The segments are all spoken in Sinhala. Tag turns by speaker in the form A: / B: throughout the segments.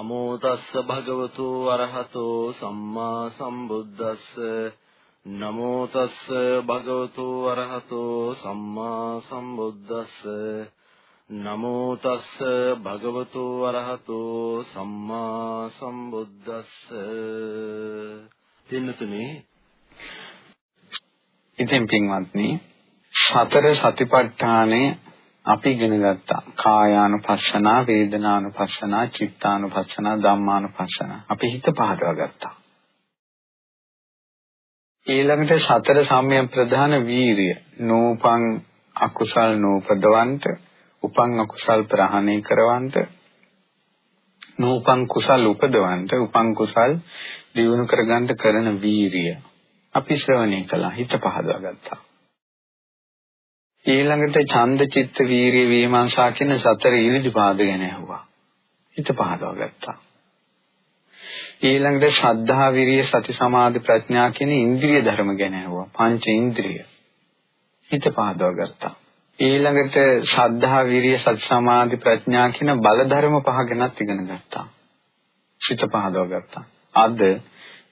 A: නමෝ තස්ස භගවතු අරහතෝ සම්මා සම්බුද්දස්ස. නමෝ තස්ස භගවතු අරහතෝ සම්මා සම්බුද්දස්ස. නමෝ තස්ස භගවතු අරහතෝ සම්මා සම්බුද්දස්ස. පින්නතුනේ
B: ඉතින් පින්වත්නි සතර සතිපට්ඨානය අපි ඉගෙන ගත්තා. කායානුපස්සනා වේදනානුපස්සනා චිත්තානුපස්සනා ධම්මානුපස්සනා. අපි හිත පහදවා ගත්තා. ඊළඟට සතර සම්‍යක් ප්‍රධාන වීරිය නූපං අකුසල් නූපදවන්ට උපං අකුසල් ප්‍රහාණය කරවන්ට නූපං කුසල් උපදවන්ට උපං කුසල් දියුණු කරගන්න කරන වීරිය. අපි ශ්‍රවණය කළා හිත පහදවා ගත්තා. ඊළඟට ඡන්ද චිත්ත වීරිය වීමංසා කියන සතර ඊරිදිපාද ගැන ඇහුවා. හිත පහදවා ගත්තා. ඊළඟට ශ්‍රද්ධා විරිය සති සමාධි ප්‍රඥා කියන ඉන්ද්‍රිය ධර්ම ගැන ඇහුවා. පංච ඉන්ද්‍රිය. හිත පහදවා ගත්තා. ඊළඟට ශ්‍රද්ධා විරිය සති සමාධි ප්‍රඥා කියන බල ධර්ම පහ ගැනත් ඉගෙන ගත්තා. හිත පහදවා ගත්තා. අද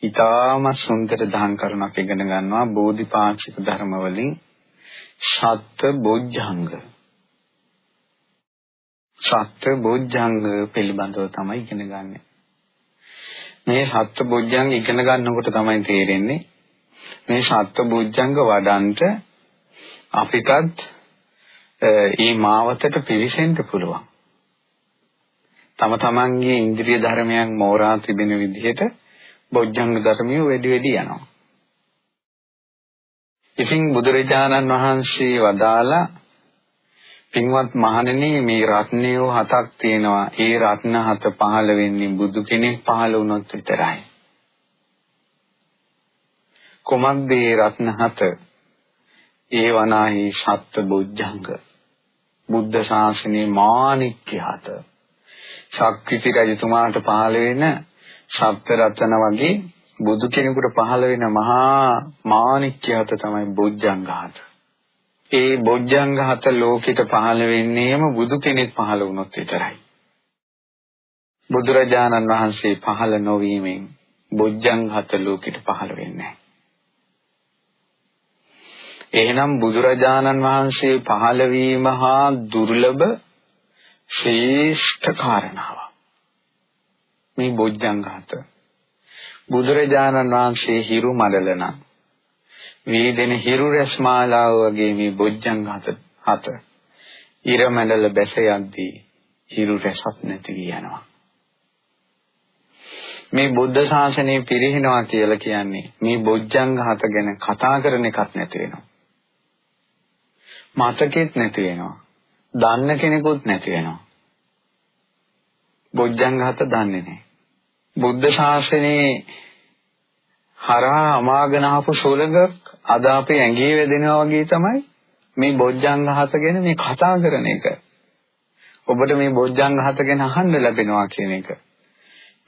B: ඊටාම සුන්දර දහම් කරුණක් ඉගෙන ගන්නවා බෝධිපාක්ෂික ධර්ම වලින් සත්‍ය බොජ්ජංග සත්‍ය බොජ්ජංග පිළිබඳව තමයි ඉගෙන ගන්නෙ. මේ සත්‍ය බොජ්ජංග ඉගෙන ගන්නකොට තමයි තේරෙන්නේ මේ සත්‍ය බොජ්ජංග වඩන්ට අපිටත් ඒ මාවතට පිවිසෙන්න පුළුවන්. තම තමන්ගේ ඉන්ද්‍රිය ධර්මයන් මෝරා තිබෙන විදිහට බොජ්ජංග ධර්මිය වැඩි වැඩි යනවා. ඉතින් බුදුරජාණන් වහන්සේ වදාලා පින්වත් මහණෙනි මේ රත්නය හතක් තියෙනවා. ඒ රත්න හත පහළ වෙන්නේ බුදු කෙනෙක් පහළ වුණොත් විතරයි. කොමක්ද ඒ රත්න හත? ඒ වනාහි සත්‍ය බොජ්ජංග. බුද්ධ ශාසනයේ මාණික්‍ය හත. ශක්තිති රජතුමාට පහළ වෙන සත්‍ය රත්න වගේ බුදු කෙනෙකුට පහළ වෙන මහා මාණික්‍යහත තමයි බොජ්ජංගහත. ඒ බොජ්ජංගහත ලෝකෙට පහළ වෙන්නේම බුදු කෙනෙක් පහළ වුණොත් විතරයි. බුදුරජාණන් වහන්සේ පහළ නොවීමෙන් බොජ්ජංගහත ලෝකෙට පහළ වෙන්නේ එහෙනම් බුදුරජාණන් වහන්සේ පහළ වීම හා දුර්ලභ ශ්‍රේෂ්ඨ කාරණාවක්. මේ බොජ්ජංගහත බුදුරජාණන් වහන්සේ හිරු මඩලන වේදෙන හිරු රස්මාලාව වගේ මේ බොජ්ජංග හත හත. ඉර මඩල බැස යද්දී හිරු රසක් නැති යනවා. මේ බුද්ධ ශාසනය පිරිහිනවා කියලා කියන්නේ මේ බොජ්ජංග හත ගැන කතා කරන එකක් නැති වෙනවා. මතකෙත් නැති වෙනවා. දන්න කෙනෙකුත් නැති වෙනවා. බොජ්ජංග හත දන්නේ නැහැ. බුද්ධ ශාසනයේ හරහා අමාගෙන ආපු සුලඟක් අද අපේ ඇඟේ වැදෙනවා වගේ තමයි මේ බොජ්ජංග හත ගැන මේ කතා කරන එක. ඔබට මේ බොජ්ජංග හත ගැන අහන්න ලැබෙනවා කියන එක.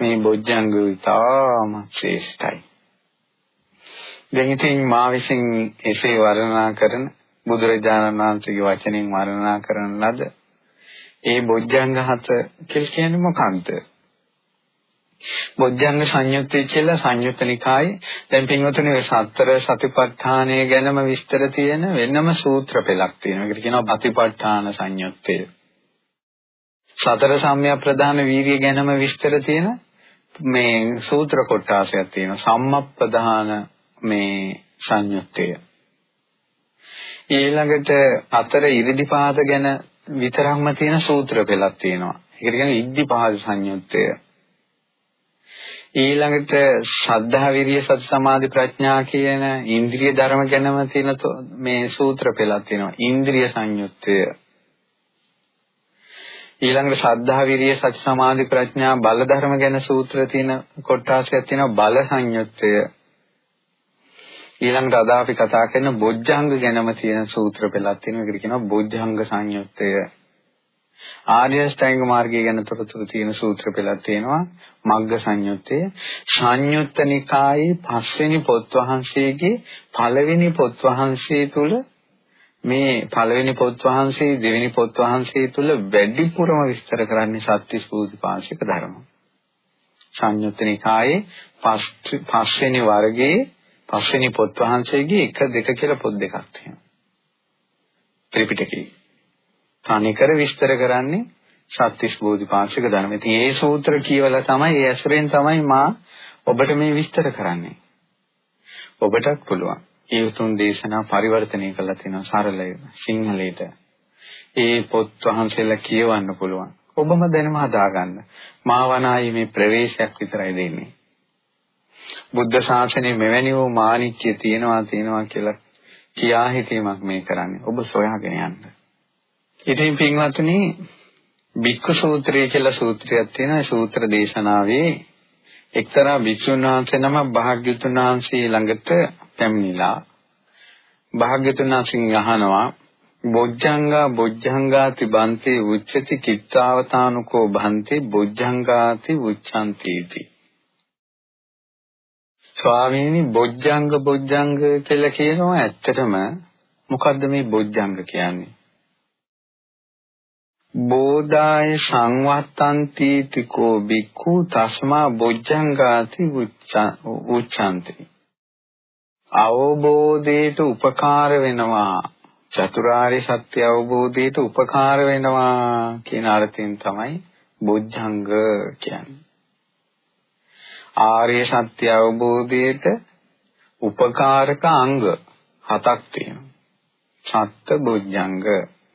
B: මේ බොජ්ජංග ඉතාම ශ්‍රේෂ්ඨයි. දැන් ඉතින් මා විසින් එසේ වර්ණනා කරන බුදුරජාණන් වහන්සේගේ වචනෙන් වර්ණනා කරන ලද ඒ බොජ්ජංග හත කියන්නේ මොකක්ද? බොජ්ජංග සංයුත්තේ කියලා සංයුත්ත නිකායේ දැන් පින්වතුනි ඔය සතර සතිපට්ඨානය ගැනම විස්තර තියෙන වෙනම සූත්‍ර පෙළක් තියෙනවා. ඒකට කියනවා බතිපට්ඨාන සංයුත්තය. සතර සම්‍යක් ප්‍රධාන වීර්ය ගැනම විස්තර තියෙන මේ සූත්‍ර කොටාසයක් තියෙනවා. සම්මප්පදාන මේ සංයුත්තය. ඊළඟට අතර ඉරිදිපාද ගැන විතරක්ම තියෙන සූත්‍ර පෙළක් තියෙනවා. ඒකට කියන්නේ ඉද්ධිපාද සංයුත්තය. ඊළඟට ශ්‍රද්ධා විරිය සති සමාධි ප්‍රඥා කියන ඉන්ද්‍රිය ධර්ම ගැනම තියෙන මේ සූත්‍ර පෙළක් තියෙනවා. ඉන්ද්‍රිය සංයුත්තය. ඊළඟට ශ්‍රද්ධා විරිය සති සමාධි ප්‍රඥා බල ධර්ම ගැන සූත්‍ර තියෙන කොටසක් තියෙනවා බල සංයුත්තය. ඊළඟට අද අපි කතා කරන බොජ්ජංග ගැනම තියෙන සූත්‍ර පෙළක් තියෙනවා. ඒකට කියනවා බොජ්ජංග සංයුත්තය. ආර්ය අෂ්ටාංග මාර්ගය ගැන තොරතුරු තියෙන සූත්‍ර පෙළක් තියෙනවා මග්ග සංයුත්තේ සංයුත්ත නිකායේ පස්වෙනි පොත් වහන්සේගේ පළවෙනි පොත් වහන්සේ තුල මේ පළවෙනි පොත් වහන්සේ දෙවෙනි පොත් වහන්සේ තුල වැඩිපුරම විස්තර කරන්නේ සත්‍විස් බෝධිපාශික ධර්ම. සංයුත්ත නිකායේ පස්වෙනි වර්ගයේ පස්වෙනි පොත් වහන්සේගේ 1 2 කියලා පොත් දෙකක් තියෙනවා. ත්‍රිපිටකයේ. තනිකර විස්තර කරන්නේ සත්‍විස් බෝධිපාක්ෂික ධර්ම. ඉතින් මේ සූත්‍ර කියවලා තමයි ඒ ඇසුරෙන් තමයි මා ඔබට මේ විස්තර කරන්නේ. ඔබටත් පුළුවන්. ඒ උතුම් දේශනා පරිවර්තනය කළා තියෙනවා සරලව සිංහලයට. ඒ පොත් වහන්සේලා කියවන්න පුළුවන්. ඔබම දැනම හදාගන්න. මාවනායි මේ ප්‍රවේශයක් විතරයි දෙන්නේ. බුද්ධ ශාසනයේ මෙවැනි වූ මාණික්‍ය තියෙනවා තියෙනවා කියලා කියා හිතීමක් මේ කරන්නේ. ඔබ සොයාගෙන යන්න. ඉතින් පින්වත්නි බික්ඛු සූත්‍රය කියලා සූත්‍රයක් තියෙනවා. සූත්‍ර දේශනාවේ එක්තරා භික්ෂුන් වහන්සේ නම භාග්‍යතුන් වහන්සේ ළඟට පැමිණිලා භාග්‍යතුන් වහන්සේ අහනවා බොජ්ජංගා බොජ්ජංගාති බන්තේ උච්චති කිත්තාවතානුකෝ බන්තේ බොජ්ජංගාති උච්ඡන්ති इति ස්වාමීනි බොජ්ජංග බොජ්ජංග කියලා කියනවා ඇත්තටම මොකද්ද මේ බොජ්ජංග කියන්නේ බෝධාය සංවත්තන්ති තිකෝ බික්ඛු තස්මා බොජ්ජංගාති උච්ඡන්ති. අවබෝධයට උපකාර වෙනවා. චතුරාර්ය සත්‍ය අවබෝධයට උපකාර වෙනවා කියන අර්ථයෙන් තමයි බොජ්ජංග කියන්නේ. ආර්ය සත්‍ය අවබෝධයට උපකාරක අංග හතක් තියෙනවා. සත්ත බොජ්ජංග.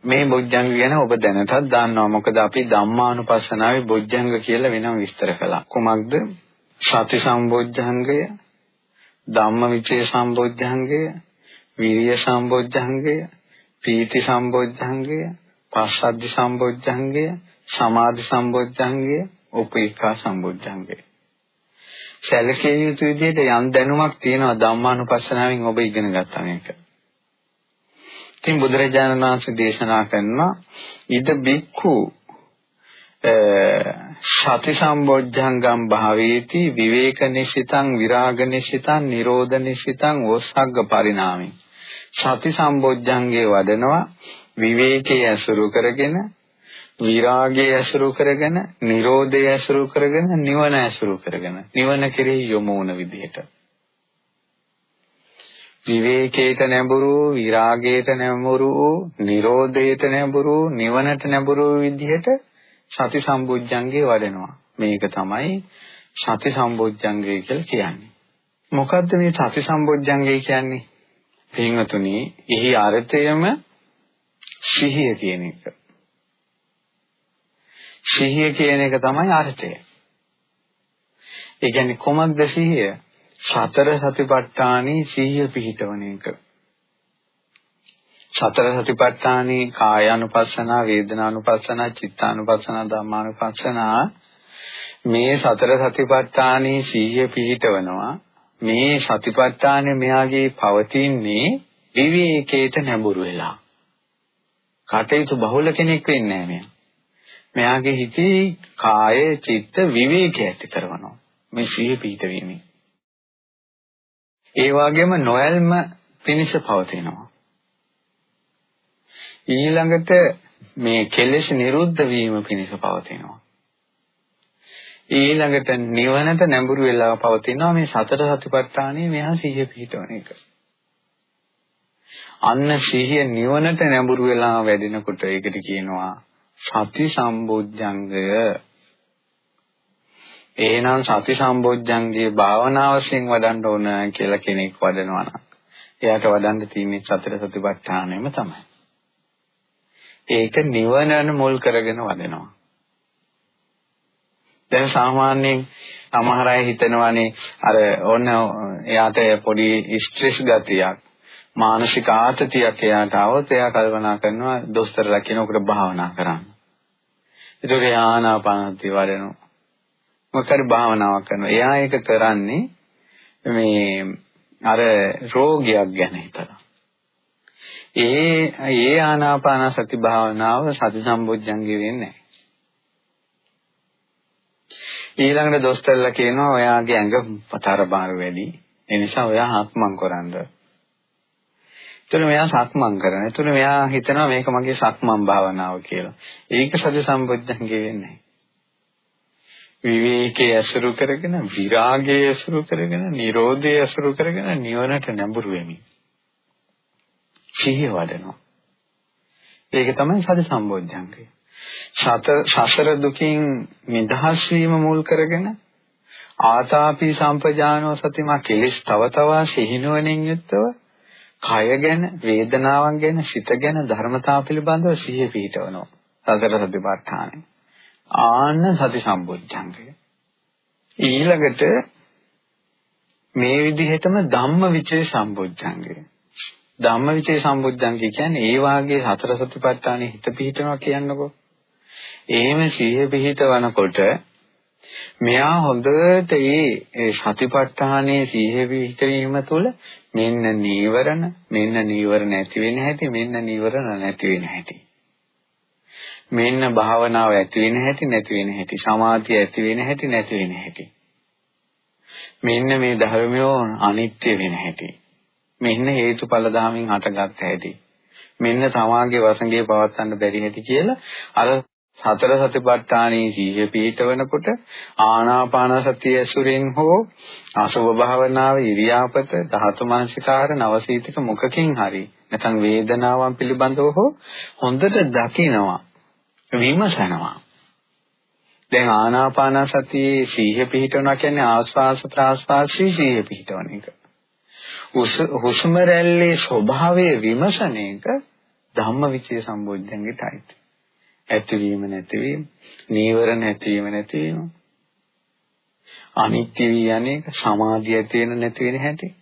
B: මේ බොජ්ජංග ගැන ඔබ දැනටත් දන්නවා. මොකද අපි ධම්මානුපස්සනාවේ බොජ්ජංග කියලා වෙනම විස්තර කළා. කුමක්ද? සති සම්බොජ්ජංගය, ධම්මවිචේ සම්බොජ්ජංගය, විරිය සම්බොජ්ජංගය, පීති සම්බොජ්ජංගය, පස්සද්ධි සම්බොජ්ජංගය, සමාධි සම්බොජ්ජංගය, උපේක්ඛා සම්බොජ්ජංගය. සැලකිය යුතු විදිහට යම් දැනුමක් තියෙනවා ධම්මානුපස්සනාවෙන් ඔබ ඉගෙන ගත්තා මේක. ඉතින් බුදුරජාණන් වහන්සේ දේශනා කරනවා ඉද බික්ඛු සති සම්බොජ්ජංගම් භාවේති විවේක නිසිතං විරාග නිසිතං නිරෝධ නිසිතං වොස්සග්ග පරිණාමේ. සති සම්බොජ්ජංගේ වඩනවා විවේකයේ ඇසුරු කරගෙන විරාගයේ ඇසුරු කරගෙන නිරෝධයේ ඇසුරු කරගෙන නිවන ඇසුරු කරගෙන නිවන කෙරෙහි යොමු වන විදිහට. විවේකයට නැඹුරු විරාගයට නැඹුරු නිරෝධයට නැඹුරු නිවනට නැඹුරු විදිහට සති සම්බුද්ධංගේ වඩනවා. මේක තමයි සති සම්බුද්ධංගය කියලා කියන්නේ. මොකද්ද මේ සති සම්බුද්ධංගය කියන්නේ? පින්වතුනි එහි අර්ථයම සිහිය කියන එක. සිහිය කියන එක තමයි අර්ථය. ඒ කියන්නේ කොමක්ද සිහිය? සතර සතිපට්ඨානේ සීය පිහිටවන එක. සතර සතිපට්ඨානේ කායානුපස්සනා, වේදනානුපස්සනා, චිත්තානුපස්සනා, ධම්මානුපස්සනා මේ සතර සතිපට්ඨානේ සීය පිහිටවනවා. මේ සතිපට්ඨානේ මෙයාගේ පවතින්නේ විවේකයට නැඹුරු වෙලා. කටයුතු බහුල කෙනෙක් වෙන්නේ නැහැ මෙයා. මෙයාගේ හිතේ කාය චිත්ත විවේකය ඇති කරනවා. මේ සීය පිහිටවීමෙන්. ඒ වගේම නොයල්ම පිනිස පවතිනවා. ඊළඟට මේ කෙලෙස් නිරුද්ධ වීම පිණිස පවතිනවා. ඊළඟට නිවනට නැඹුරු වෙලා පවතිනවා මේ සතර සතිපට්ඨානයේ මෙහා සිහිය පිහිටවන එක. අන්න සිහිය නිවනට නැඹුරු වෙලා වැඩෙනකොට ඒකට කියනවා සති සම්බොජ්ජංගය එහෙනම් සති සම්බොජ්ජංගේ භාවනාවසින් වඩන්න ඕන කියලා කෙනෙක් වඩනවා නම් එයාට වඩන්න තියෙන්නේ සතර සතිපට්ඨානෙම තමයි. ඒක නිවනන මුල් කරගෙන වඩනවා. දැන් සාමාන්‍යයෙන් සමහර අය හිතනවානේ අර ඕන එයාට පොඩි ස්ට්‍රෙස් ගතියක් මානසික ආතතියක් එයාට આવොත් එයා කල්පනා කරනවා දොස්තරලා කෙනෙකුට භාවනා කරන්න. ඒකට ආනාපානසති වඩනවා. මොකද භාවනාවක් කරනවා. එයා ඒක කරන්නේ මේ අර රෝගියක් ගැන හිතලා. ඒ ඒ ආනාපාන සති භාවනාව සති සම්බොජ්ජංගේ වෙන්නේ නැහැ. ඊළඟට දොස්තරලා කියනවා ඔයාගේ ඇඟ පතර බාර වැඩි. ඒ නිසා ඔයා හත්මන් කරන්න. එතන මෙයා සක්මන් කරන. එතන මෙයා හිතනවා මේක මගේ සක්මන් භාවනාව කියලා. ඒක සති සම්බොජ්ජංගේ වෙන්නේ නැහැ. විවේකයේ ඇසුරු කරගෙන විරාගයේ ඇසුරු කරගෙන නිරෝධයේ ඇසුරු කරගෙන නිවනට නැඹුරු වෙමි. සිහිය වඩනවා. ඒක තමයි සති සම්බොජ්ජංගය. සත සසර දුකින් නිදහස් වීම මුල් කරගෙන ආතාපි සම්පජානෝ සතිමා කෙලිස් තව තවා සිහිනුවණින් යුක්තව කය ගැන වේදනාවන් ගැන සිත ගැන ධර්මතාව පිළිබඳව සිහිය පිහිටවනවා. සතර සතිපට්ඨානෙ. ආන්න සති සම්බොජ්ජංගය. ඊළඟට මේ විදිහටම ධම්මවිචේ සම්බොජ්ජංගය. ධම්මවිචේ සම්බොජ්ජංගය කියන්නේ ඒ වාගේ හතර සතිපට්ඨානෙ හිත පිහිටනවා කියන්නකෝ. එහෙම සිහිය පිහිටවනකොට මෙයා හොඳට ඒ සතිපට්ඨානයේ සිහිය පිහිටවීම තුළ මෙන්න නීවරණ මෙන්න නීවරණ ඇති වෙන හැටි මෙන්න නීවරණ නැති වෙන හැටි මෙන්න භාවනාව ඇති වෙන හැටි නැති වෙන හැටි සමාධිය ඇති වෙන හැටි නැති වෙන හැටි. මෙන්න මේ ධර්මයෝ අනිත්‍ය වෙන හැටි. මෙන්න හේතුඵල ධාමෙන් හටගත් හැටි. මෙන්න තමාගේ වසඟේ පවත්වන්න බැරි හැටි කියලා අර සතර සතිපට්ඨානයේ ජීහ පීඨවනකොට ආනාපාන සතිය ඇසුරෙන් හෝ අසුභ භාවනාව ඉරියාපත ධාතු මනසිකාර නවසීතික මුඛකින් හරි නැත්නම් වේදනාවන් පිළිබඳව හෝ හොඳට දකිනවා. විමසනවා දැන් ආනාපාන සතියේ සීහ පිහිටවනවා කියන්නේ ආස්වාස ප්‍රාස්වාසී සීහ පිහිටවන එක. හුස්ම රැල්ලේ ස්වභාවය විමසන එක ධම්මවිචේ සම්බෝධ්‍යංගයටයි. ඇතිවීම නැතිවීම, නීවරණ ඇතිවීම නැතිවීම. අනිත්‍ය වී යන්නේක සමාධිය ඇති වෙන නැති වෙන හැටි.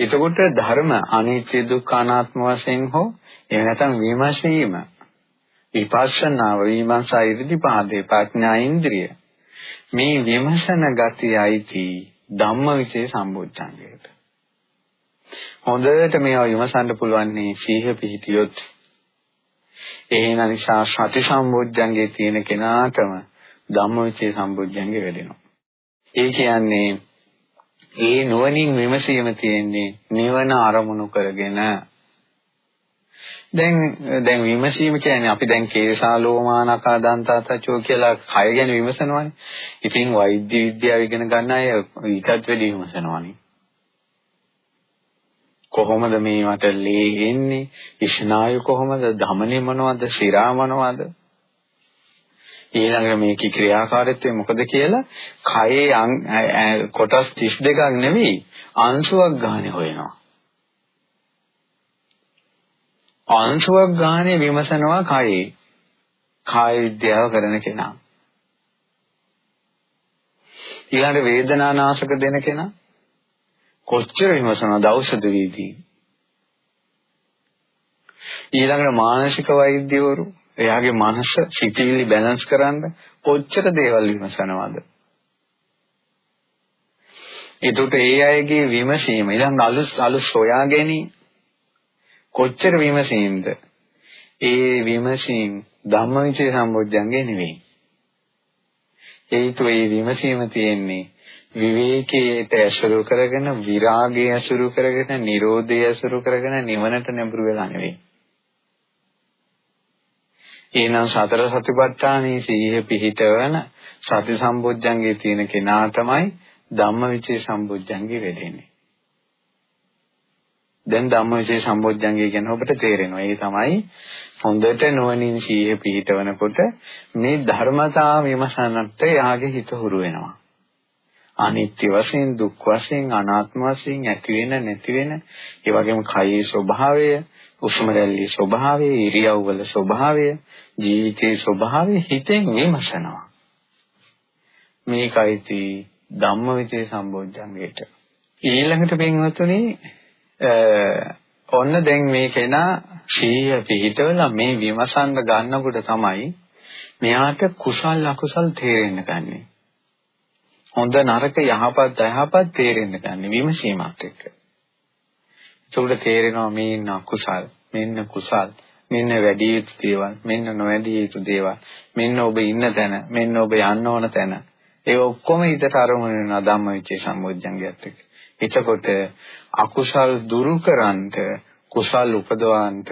B: එතකොට ධර්ම අනිත්‍ය දුක්ඛ අනාත්ම වශයෙන් හෝ එහෙම නැත්නම් විමසීම විපස්සනාව විමර්ශා ඉදිරිපාදේ ප්‍රඥා ඉන්ද්‍රිය. මේ විමසන ගතියයිති ධම්මවිචේ සම්බොච්චංගයට හොඳට මේවා විමසන්න පුළුවන් නේ සීහ පිහිටියොත්. එහෙනම් නිසා සති සම්බොජ්ජංගේ තියෙන කෙනාටම ධම්මවිචේ සම්බොජ්ජංගේ වැඩෙනවා. ඒ කියන්නේ ඒ නුවණින් විමසීම තියෙන්නේ නිවන අරමුණු කරගෙන දැන් දැන් විමසීම කියන්නේ අපි දැන් කේසා ලෝමානකා දන්තාතචෝ කියලා කය ගැන විමසනවානේ. ඉතින් වෛද්‍ය විද්‍යාව ඉගෙන ගන්න අය ඊටත් වැඩි විමසනවානේ. කොහොමද මේවට ලේ එන්නේ? ස්නායු කොහොමද? ධමනේ මොනවද? ශිරා මොනවද? ඊළඟට මේකේ ක්‍රියාකාරීත්වය මොකද කියලා කයේ කොටස් 32ක් නෙවෙයි අංශුවක් ගානේ හොයනවා. අංශුවක් ගානේ විමසනවා කයේ. කාය විද්‍යාව කරන කෙනා. ඊළඟට වේදනානාශක දෙන කෙනා කොච්චර විමසනවද ඖෂධ වේදී ඊළඟට මානසික වෛද්‍යවරු එයාගේ මනස සිතිවිලි බැලන්ස් කරන්න කොච්චර දේවල් විමසනවද? ඒකට ඒ අයගේ විමසීම ඊළඟ අලුත් අලුත් සොයා ගැනීම කොච්චර විමසීමද? ඒ විමසීම් ධම්මවිචේ සම්බොජ්ජංගේ නෙවෙයි. ඒතු ඒ විමසීම තියෙන්නේ විවේකයට ඇසුරු කරගෙන විරාගය ඇසුරු කරගෙන නිරෝධය ඇසුරු කරගෙන නිවනට නැඹුරු වෙලා නෙවෙයි. එහෙනම් සතර සතිපට්ඨානයේ සීහ පිහිටවන සති සම්බොජ්ජංගේ තියෙන කෙනා තමයි ධම්මවිචේ සම්බොජ්ජංගේ වෙදෙන්නේ. දැන් ධම්මවිචේ සම්බොජ්ජංගේ කියන ඔබට තේරෙනවා. ඒ තමයි හොඳට නුවණින් සීහ පිහිටවනකොට මේ ධර්මතාව විමසන්නට යාගේ හිත හුරු වෙනවා. අනිත්‍ය වශයෙන් දුක් වශයෙන් අනාත්ම වශයෙන් ඇති වෙන නැති වෙන ඒ වගේම කයේ ස්වභාවය උෂ්ම රැල්ලේ ස්වභාවය ඉරියව්වල ස්වභාවය ජීවිතයේ ස්වභාවය හිතෙන් විමසනවා. මේකයිති ධම්මවිචේ සම්බෝධ්‍යංගයට. ඊළඟට පින්වතුනි ඔන්න දැන් මේ කෙනා සීය පිහිටවලා මේ විමසන්න ගන්නකොට තමයි මෙයාට කුසල් අකුසල් තේරෙන්න ගන්නේ. හොඳ නරක යහපත් අයහපත් තේරෙන්න ගන්න විමසීමක් එක්ක. ඒකට තේරෙනවා මේ ඉන්න අකුසල්, මෙන්න කුසල්, මෙන්න වැඩි යුතු දේවල්, මෙන්න නොවැඩි යුතු දේවල්, මෙන්න ඔබ ඉන්න තැන, මෙන්න ඔබ යන්න ඕන තැන. ඒ ඔක්කොම හිතට අරමුණ වෙනවා ධම්මවිචේ සම්බොජ්ජංගයත් එක්ක. එතකොට අකුසල් දුරු කරන්ට කුසල් උපදවන්ට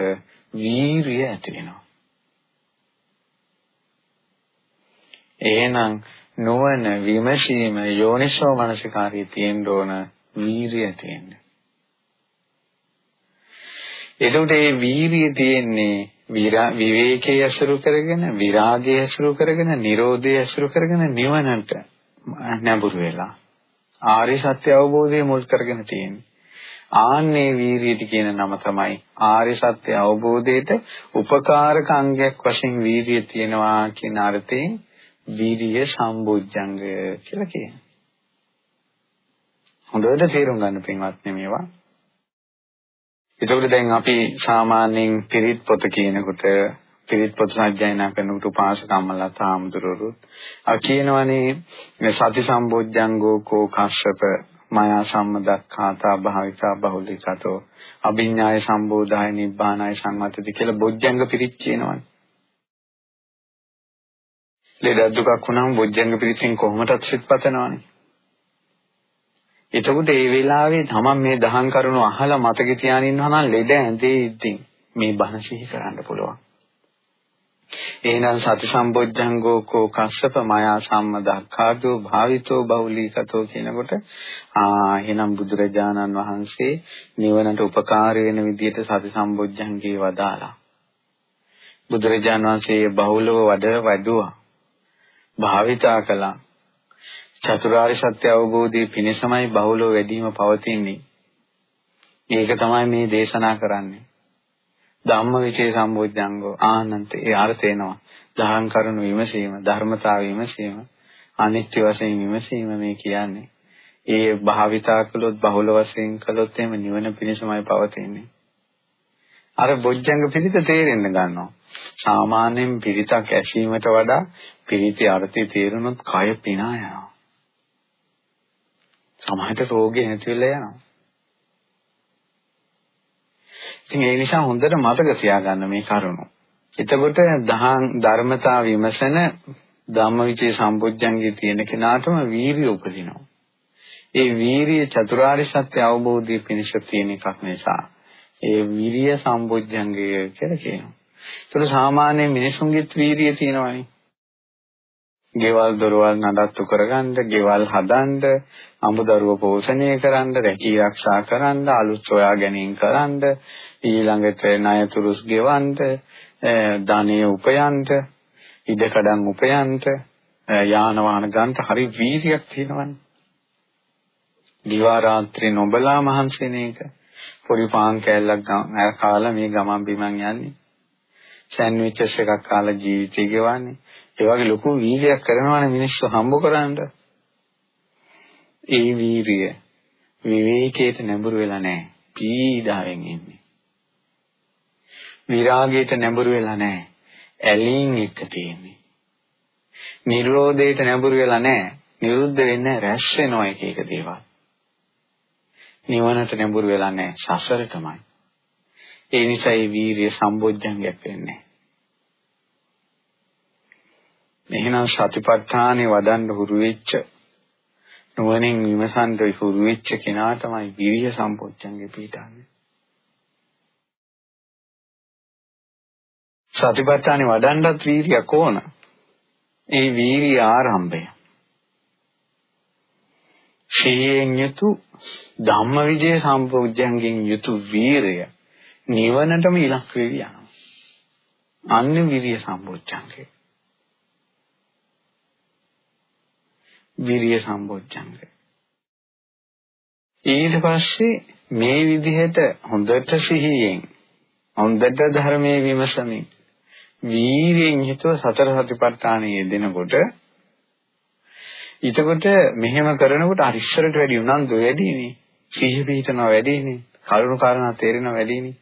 B: වීරිය ඇති වෙනවා. එහෙනම් නුවණ විමසීම යෝනිසෝ මනසිකාරී තියෙන්න ඕන වීරිය තියෙන්න. එතකොට මේ වීරිය තියෙන්නේ විවේකයේ අසුරු කරගෙන විරාගයේ අසුරු කරගෙන නිරෝධයේ අසුරු කරගෙන නිවනට නැඹුරු වෙලා ආර්ය සත්‍ය අවබෝධය මුල් කරගෙන තියෙන්නේ. ආන්නේ වීරියට කියන නම තමයි ආර්ය සත්‍ය අවබෝධයට උපකාරක අංගයක් වශයෙන් වීරිය තියෙනවා කියන අර්ථයෙන් වීරිය සම්බොජ්ජංගය කියලා කියනවා. හොඳට තේරුම් ගන්න පින්වත්නි මේවා. එතකොට දැන් අපි සාමාන්‍යයෙන් පිරිත් පොත කියනකොට පිරිත් පොත සජ්ජායනා කරනකොට උපාසක අම්මලා තාමුදුරුවරුත් අ කියනවනේ මේ සති සම්බොජ්ජංගෝ කෝ කස්සප මායා සම්මදක්ඛාතා භාවිතා බහුලිකතෝ අභිඥාය සම්බෝධාය නිබ්බානාය සංවතති කියලා බොජ්ජංග පිරිත් කියනවනේ. ලෙඩ දුකක් වුණාම බොජ්ජංග පිරිතෙන් කොහොමදත් සිත් පතනවනේ. එතකොට ඒ වෙලාවේ තමන් මේ දහම් කරුණු අහලා මතක තියාගෙන ඉන්නවා නම් ලෙඩ ඇඳේ ඉඳින් මේ බණ සිහි කරන්න පුළුවන්. එහෙනම් සති සම්බොජ්ජංගෝ කෝ කස්සප මායා සම්මදක්ඛාදෝ භාවිතෝ බහුලීකතෝ කියනකොට ආ එහෙනම් බුදුරජාණන් වහන්සේ නිවනට උපකාර වෙන විදිහට සති සම්බොජ්ජංගේ වදාලා. බුදුරජාණන් වහන්සේ බහුලව වඩ වැඩුවා. භාවිතා කළා. චතුරාර්ය සත්‍ය අවබෝධයේ පිණසමයි බහුලව වැඩිම පවතින්නේ. ඒක තමයි මේ දේශනා කරන්නේ. ධම්මවිචේ සම්බෝධ්‍යංගෝ ආනන්ත ඒ අර්ථ එනවා. දහම් කරුණු විමසීම, ධර්මතාව විමසීම, අනිත්‍ය වශයෙන් විමසීම මේ කියන්නේ. ඒ භාවිතා කළොත් බහුල වශයෙන් කළොත් එහෙම නිවන පිණසමයි පවතින්නේ. අර බොජ්ජංග පිළිත තේරෙන්න ගන්නවා. සාමාන්‍යයෙන් පිරිතක් ඇසීමට වඩා පිරිතේ අර්ථය තේරුනොත් කය පිනා යනවා. සමහරට රෝගේ නැති වෙලා යනවා. ඉතින් ඒ නිසා හොඳට මතක තියාගන්න මේ කරුණු. එතකොට දහං ධර්මතා විමසන ධම්මවිචේ සම්බුද්ධංගේ තියෙන කෙනාටම වීරිය උපදිනවා. ඒ වීරිය චතුරාර්ය සත්‍ය අවබෝධයේ පිණිස තියෙන එකක් නිසා ඒ විරිය සම්බුද්ධංගය කියලා කියනවා. ඒතර සාමාන්‍ය මිනිසුන්ගේත් වීරිය තියෙනවානේ. ගෙවල් දොරවල් නඩත්තු කරගන්න, ගෙවල් හදන්න, අමුදරුව පෝෂණය කරන්න, රැකී ආරක්ෂා කරන්න, අලුත් සොයා ගැනීම කරන්න, ඊළඟට ණය තුරුස් ගෙවන්න, ධනෙ උපයන්න, ඉඩකඩම් උපයන්න, යාන වාහන ගන්න හරි වීර්යයක් තියෙනවනේ. දිවා රාත්‍රී නොබලා මහන්සි වෙන එක. පොඩි පාන් කෑල්ලක් කාලා මේ ගමන් බිමන් යන්නේ. සෑන්ඩ්විචස් එකක් කාලා ජීවිතය ගෙවන්නේ. ඒ වගේ ලොකු වීර්යයක් කරනවානේ මිනිස්සු හම්බ කරන්න. ඒ වීර්යය විවේකයට නැඹුරු වෙලා නැහැ. පීඩාවෙන් ඉන්නේ. විරාගයට නැඹුරු වෙලා නැහැ. ඇලීම් එක්ක තියෙන්නේ. නිරෝධයට නැඹුරු වෙලා නැහැ. නිරුද්ධ වෙන්නේ රැස් වෙනවා එක එක දේවල්. නිවනට නැඹුරු වෙලා නැහැ. සසර තමයි. ඒ නිසා මේ වීරිය සම්බොජ්ජංගයක් වෙන්නේ. එහෙනම් සතිපට්ඨානෙ වඩන්න හුරු වෙච්ච නුවණින් විමසන්න හුරු වෙච්ච කෙනා තමයි විරිය සම්පොච්චංගේ පිටන්නේ. සතිපට්ඨානෙ වඩන්නත් වීරියක් ඕන. ඒ වීරිය ආරම්භය. ශීයෙන් යුතු ධම්මවිජය සම්පෝඥයෙන් යුතු වීරය නිවනටම ඉලක්ක වෙවි යනවා. අන්න විරිය සම්පෝඥංගේ. විරිය සම්බොජ්ජංගය. ඊට පස්සේ මේ විදිහට හොඳට සිහියෙන් හොඳට ධර්මයේ විමසමින් වීරියෙන් යුතුව සතර සතිපට්ඨානයේ යෙදෙනකොට ඊටකොට මෙහෙම කරනකොට අර ඉස්සරට වැඩි උනන්දු වැඩිනේ. සිහිය පිහිටනවා වැඩිනේ. කරුණු කාරණා තේරෙනවා වැඩිනේ.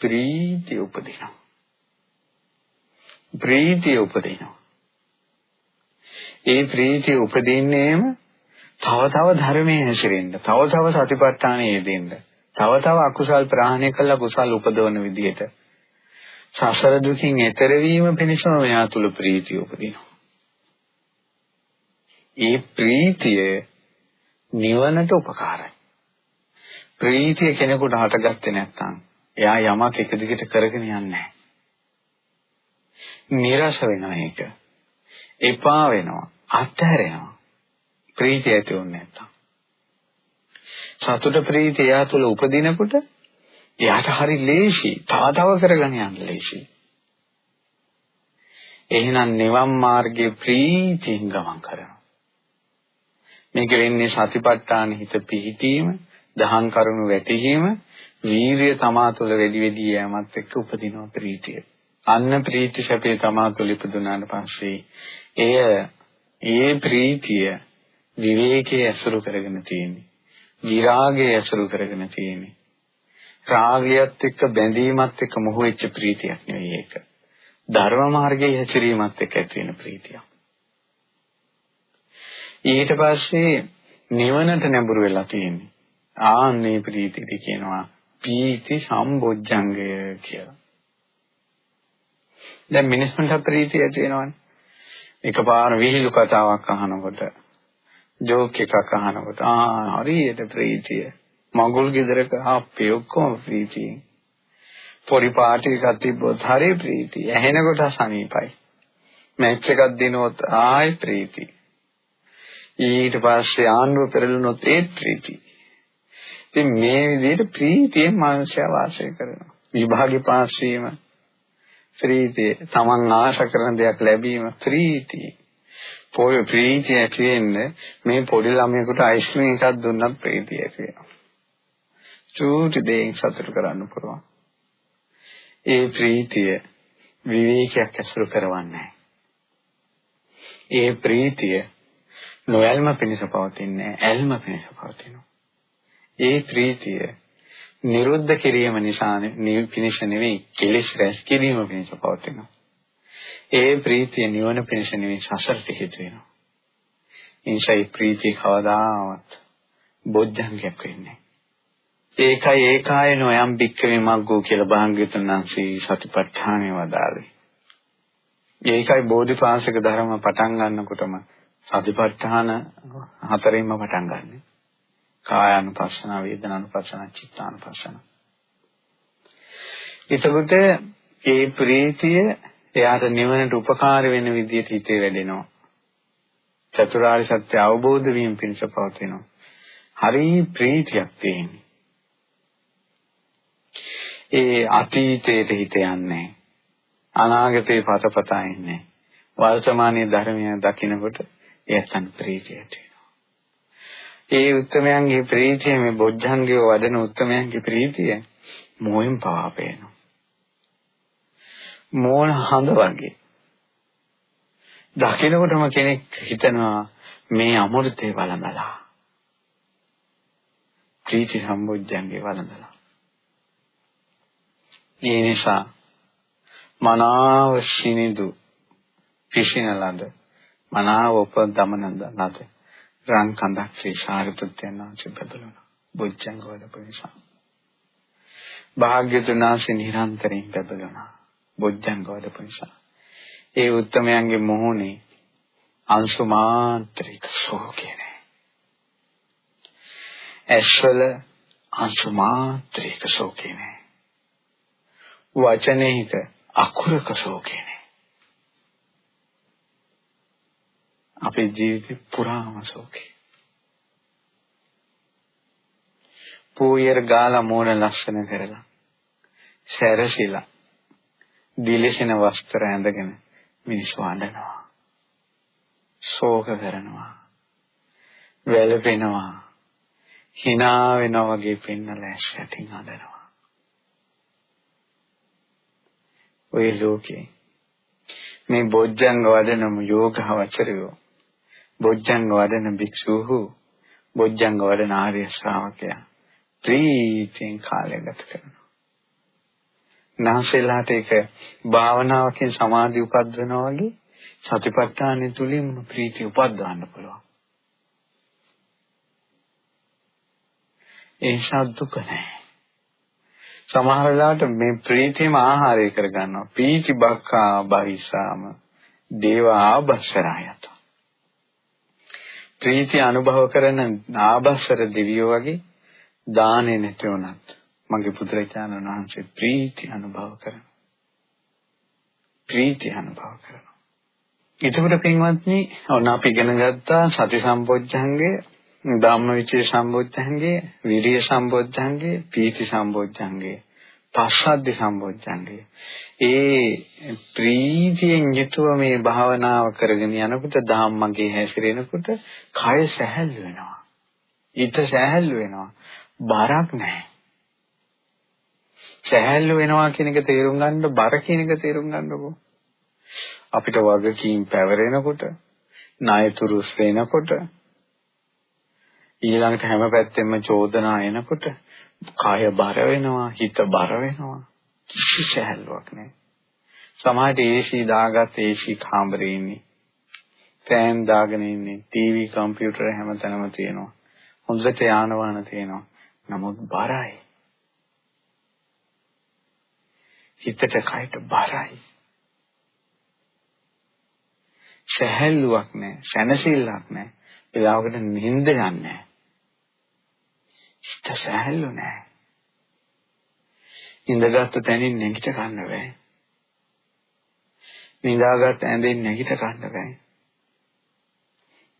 B: ප්‍රීතිය උපදිනවා. ප්‍රීතිය උපදිනවා. ඒ ප්‍රීතිය උපදින්නේම තව තව ධර්මයේ හැසිරෙන්න, තව තව සතිපට්ඨානයේ යෙදෙන්න, තව තව අකුසල් ප්‍රහාණය කළා කුසල් උපදවන විදිහට. සසර දුකින් එතර වීම පිණිසම මෙයා තුල ප්‍රීතිය උපදිනවා. ඒ ප්‍රීතිය නිවනට උපකාරයි. ප්‍රීතිය කෙනෙකුට හටගත්තේ නැත්නම් එයා යමක් එක දිගට කරගෙන යන්නේ නැහැ. නිරස වෙනවා ඒක. එපා වෙනවා. අත්හැරෙනවා. ප්‍රීතිය ඇති වෙන්නේ නැත්තම්. සතුට ප්‍රීතිය එයා තුළ උපදිනකොට එයාට හරි ලේසි. තව තව කරගෙන යන්න ලේසි. එහෙනම් නිවන් මාර්ගයේ ප්‍රීතියෙන් ගමන් කරනවා. මේක වෙන්නේ සතිපට්ඨාන හිත පිහිටීම, දහම් කරුණු වැටහීම, වීරිය තමා තුළ වැඩි වැඩි යෑමත් එක්ක උපදින ප්‍රීතිය. අන්න ප්‍රීති සැපේ තමා තුළ ඉපදුනාට පස්සේ එය ඒ ප්‍රීතිය විවේකයේ ඇසුරු කරගෙන තියෙන්නේ. විරාගයේ ඇසුරු කරගෙන තියෙන්නේ. රාගයත් එක්ක බැඳීමත් එක්ක මොහු වෙච්ච ප්‍රීතියක් නෙවෙයි ඒක. ධර්ම මාර්ගයේ හැසිරීමත් එක්ක ඇති වෙන ප්‍රීතියක්. ඊට පස්සේ නිවනට නැඹුරු වෙලා තියෙන්නේ. ආන්නේ ප්‍රීතිය කියනවා පීති සම්බොජ්ජංගය කියලා. දැන් මිනිස්සුන්ට ප්‍රීතිය ඇති වෙනවනේ. එකපාර විහිළු කතාවක් අහනකොට ජෝක් එකක් අහනකොට ආ හරියට ප්‍රීතිය. මගුල් ගෙදරක අපේ ඔක්කොම ප්‍රීතිය. පොඩි පාටි එකක් තිබ්බොත් හරි ප්‍රීතිය. ඇහෙනකොට සනීපයි. මැච් එකක් දිනුවොත් ආයි ප්‍රීතිය. ඊට පස්සේ ආණ්ඩුව පෙරළුනොත් ඒත් ප්‍රීතිය. ඉතින් මේ විදිහට ප්‍රීතියෙන් මනුෂ්‍ය වාසය කරනවා. විභාගේ පාස් වීම ප්‍රීතිය. Taman ආශා කරන දෙයක් ලැබීම ප්‍රීතිය. පොය ප්‍රීතිය ඇති වෙන්නේ මේ පොඩි ළමයෙකුට අයිස්ක්‍රීම් එකක් දුන්නත් ප්‍රීතිය ඇති වෙනවා. චූටි දෙයින් සතුට කරන්න පුළුවන්. ඒ ප්‍රීතිය විවේකයක් ඇසුරු කරවන්නේ ඒ ප්‍රීතිය නොයල්ම පිණිස පවතින්නේ ඇල්ම පිණිස පවතිනවා. ඒ ප්‍රීතිය නිරුද්ධ කිරීම නිසා පිණිස නෙවෙයි කෙලෙස් රැස් කිරීම පිණිස පවතිනවා. ඒ ප්‍රීතිය නිවන පිණිස නෙවෙයි සසරට හේතු වෙනවා. ඉන්සයි ප්‍රීතිය කවදාවත් බොජ්ජංගයක් වෙන්නේ ඒකයි ඒකායනෝ යම් බික්කවේ මග්ගෝ කියලා භාග්‍යතුන් වහන්සේ සතිපට්ඨානෙ වදාළේ. ඒකයි බෝධිපාශක ධර්ම පටන් ගන්නකොටම සතිපට්ඨාන හතරින්ම පටන් ගන්නෙ. කායानुපස්සන, වේදනානුපස්සන, චිත්තානුපස්සන. එතකොට ඒ ප්‍රීතිය එයාට නිවනට උපකාර වෙන විදිහට හිතේ වැඩෙනවා. චතුරාර්ය සත්‍ය අවබෝධ වීම පිණිස පවතිනවා. හරි ප්‍රීතියක් තියෙන්නේ. ඒ අතීතයට හිත යන්නේ අනාගතේ පතපතා ඉන්නේ වර්තමානයේ ධර්මය දකිනකොට එයන් ප්‍රීතියට ඒ උත්තරමයන්ගේ ප්‍රීතිය මේ බොජ්ජංගිය වඩන උත්තරමයන්ගේ ප්‍රීතිය මොහෙන් පවා පේනවා මෝන හඳ වගේ. දකිනකොටම කෙනෙක් හිතනවා මේ අමෘතේ වළඳලා ප්‍රීති සම්බොජ්ජංගේ වළඳලා. ඒ නිසා මනාව සිනිදු පිසින ලද මනාව උපදමන ලද රන් කඳක් ශ්‍රී සාරිපුත්යන් වහන්සේ බබලුණා බොජ්ජංග වඩපු නිසා. භාග්‍යතුන් වහන්සේ නිරන්තරයෙන් බබලුණා බොජ්ජංග වඩපු නිසා. ඒ උත්තමයන්ගේ මොහොනේ අංශු මාත්‍රික සෝකේ නෑ. ඇස්වල අංශු මාත්‍රික සෝකේ නෑ. වචනයක අකුරක ශෝකේ නෑ. අපේ ජීවිතේ පුරාම ශෝකේ. පෝයර් ගාලා මෝන ලක්ෂණ කරලා සැරසිලා දිලිසෙන වස්ත්‍ර ඇඳගෙන මිනිස්සු අඬනවා. ශෝක කරනවා. වැළපෙනවා. hina වෙනවා වගේ පෙන්නලා ඇස් යටින් අඬනවා. ඔය ලෝකේ මේ බොජ්ජංග වදනම යෝගවචරයෝ බොජ්ජංග වදන භික්ෂුහු බොජ්ජංග වදන ආර්ය ශ්‍රාවකයා ප්‍රීතියෙන් කාලය ගත කරනවා. නාසෙලාට ඒක භාවනාවකින් සමාධි උපද්දවනවා වගේ සතිපට්ඨානෙ තුලින් ප්‍රීතිය උපද්දවන්න පුළුවන්. ඒ සද්දුක නැහැ. සමහර වෙලාවට මේ ප්‍රීතියම ආහාරය කරගන්නවා. පීති බක්ඛා බහිසාම දේව ආභස්සරයත. ප්‍රීතිය අනුභව කරන ආභස්සර දිවියෝ වගේ දානේ නැති වුණත් මගේ පුත්‍රයන්න් වහන්සේ ප්‍රීති අනුභව කරනවා. ප්‍රීති අනුභව කරනවා. එතකොට පින්වත්නි ඔන්න අපි ඉගෙන ගත්තා සති සම්පොච්චංගේ ධම්මවිචේ සම්බොජ්ජංගේ විරිය සම්බොජ්ජංගේ පීති සම්බොජ්ජංගේ පස්සද්ධි සම්බොජ්ජංගේ ඒ ප්‍රීතියෙන් යුතුව මේ භාවනාව කරගෙන යනකොට ධම්මගේ හැසිරෙනකොට කය සැහැල්ලු වෙනවා. හිත සැහැල්ලු වෙනවා. බරක් නැහැ. සැහැල්ලු වෙනවා කියන එක තේරුම් ගන්න බර කියන එක තේරුම් ගන්නකො. අපිට වගකීම් පැවරෙනකොට ණයතුරුස් වෙනකොට ඊළඟට හැම පැත්තෙම චෝදනා එනකොට කය බර වෙනවා හිත බර වෙනවා. කිසි සැහැල්ලුවක් නැහැ. සමහරට AC දාගත් AC කාමරේ ඉන්නේ. ෆෑන් දාගෙන ඉන්නේ. ටීවී කම්පියුටර් හැමතැනම තියෙනවා. හොඳට යාන වාහන තියෙනවා. නමුත් බරයි. හිතට කයට බරයි. සැහැල්ලුවක් නැහැ. සැනසෙල්ලක් නැහැ. වෙලාවකට නිින්ද යන්නේ හිත සැහැල්ලු නෑ. ඉඳගත් තැනින් නැගිට ගන්න බෑ. නිදාගත් ඇඳෙන් නැගිට ගන්න බෑ.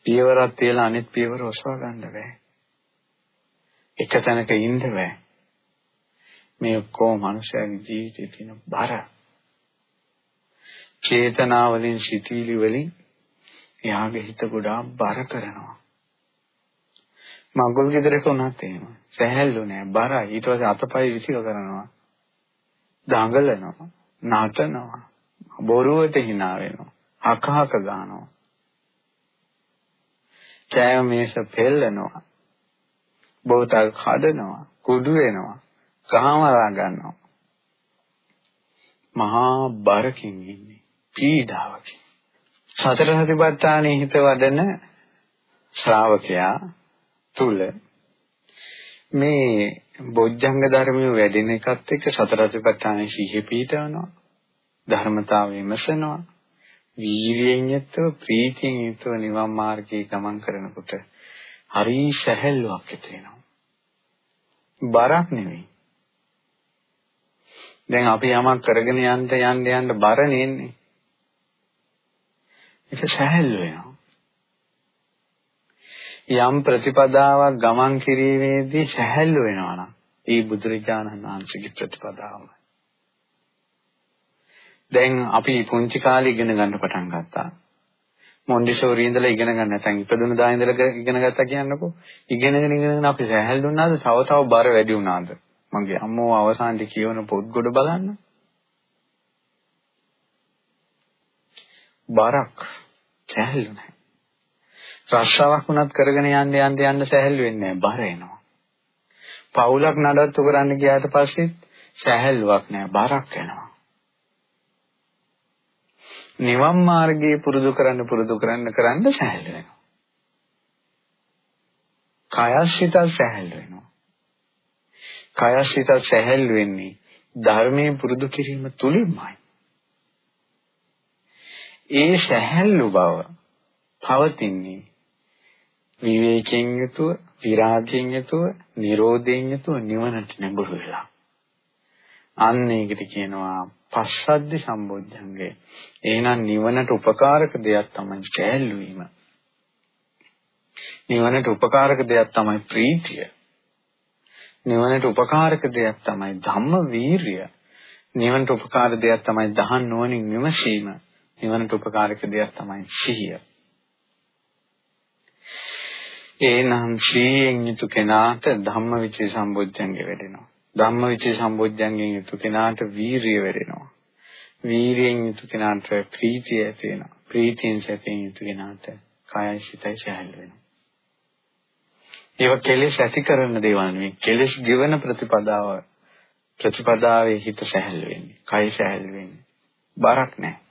B: පියවරක් තියලා අනිත් පියවර ඔසවා ගන්න බෑ. එක තැනක ඉන්න බෑ. මේ ඔක්කොම මනුෂයාගේ ජීවිතේ තියෙන බර. චේතනාවලින් සිටිවිලි වලින් එයාගේ හිත ගොඩාක් බර කරනවා. මගුල් ගෙදරක වුණත් එහෙම. සැහැල්ලු නෑ බරයි. ඊට පස්සේ අතපය විසික කරනවා. දඟලනවා. නටනවා. බොරුවට hina වෙනවා. අකහක ගන්නවා. කෑම මේස පෙල්ලනවා. බෝතල් කඩනවා. කුඩු වෙනවා. ගහමලා ගන්නවා. මහා බරකින් ඉන්නේ. පීඩාවකින්. සතර සතිපට්ඨානෙ හිත වඩන ශ්‍රාවකයා තුල මේ බොජ්ජංග ධර්මිය වැඩෙන එකත් එක්ක සතර සතිපට්ඨාන සිහිය පීඨවනවා ධර්මතාව විමසනවා වීර්යයෙන් යුක්තව ප්‍රීතියෙන් යුක්තව නිවන් මාර්ගයේ ගමන් කරනකොට හරි සැහැල්ලුවක් ඇති වෙනවා. බරක් නෙවෙයි. දැන් අපි යමක් කරගෙන යන්න යන්න යන්න බර නෙන්නේ. ඒක සැහැල්ලු වෙනවා. යම් ප්‍රතිපදාවක් ගමන් කිරීමේදී සැහැල්ලු වෙනවා නම් ඒ බුදුරජාණන් වහන්සේගේ ප්‍රතිපදාවයි. දැන් අපි පුංචි කාලේ ඉගෙන ගන්න පටන් ගත්තා. මොන්ඩිසෝරි ඉඳලා ඉගෙන ගන්න නැත්නම් ඉපදුන දා ඉඳලා ඉගෙන ගත්තා කියන්නකෝ. ඉගෙනගෙන ඉගෙනගෙන අපි සැහැල්ලු වුණාද? තව තව බර වැඩි වුණාද? මගේ අම්මෝ අවසානයේ කියවන පොත් ගොඩ බලන්න. බරක් සැහැල්ලු නැහැ. රස්සාවක් වුණත් කරගෙන යන්න යන්න යන්න සැහැල්ලු වෙන්නේ නැහැ බර එනවා. පවුලක් නඩත්තු කරන්න ගියාට පස්සේ සැහැල්ලුවක් නැහැ බරක් එනවා. නිවන් මාර්ගයේ පුරුදු කරන්න පුරුදු කරන්න කරන්න සැහැල්ලු වෙනවා. කයස්සිත සැහැල්ලු වෙනවා. කයස්සිත සැහැල්ලු වෙන්නේ ධර්මයේ පුරුදු කිරීම තුලින්මයි. ඒ සැහැල්ලු බව පවතින්නේ විවේකයෙන් යුතුව, විරාගයෙන් යුතුව, නිරෝධයෙන් යුතුව නිවනට නැඹුරු වෙලා. අන්න ඒකට කියනවා පස්සද්ධි සම්බොධ්‍යංගය. එහෙනම් නිවනට උපකාරක දෙයක් තමයි කැලු වීම. නිවනට උපකාරක දෙයක් තමයි ප්‍රීතිය. නිවනට උපකාරක දෙයක් තමයි ධම්ම වීරිය. නිවනට උපකාර දෙයක් තමයි දහන් නුවණින් විමසීම. නිවනට උපකාරක දෙයක් තමයි සිහිය. ඒනම් ශ්‍රීයෙන් යුතු කෙනාට ධම්මවිචේ සම්බොජ්ජංගේ වැඩෙනවා. ධම්මවිචේ සම්බොජ්ජංගෙන් යුතු කෙනාට වීරිය වැඩෙනවා. වීරියෙන් යුතු කෙනාට ප්‍රීතිය ඇති වෙනවා. ප්‍රීතියෙන් සැපෙන් යුතු කෙනාට කායයි සිතයි සැහැල් වෙනවා. ඒවා කෙලෙස් ඇති කරන දේවල් නෙවෙයි. කෙලෙස් ජීවන ප්‍රතිපදාව ප්‍රතිපදාවේ හිත සැහැල් වෙන්නේ. කය සැහැල් වෙන්නේ. බරක් නැහැ.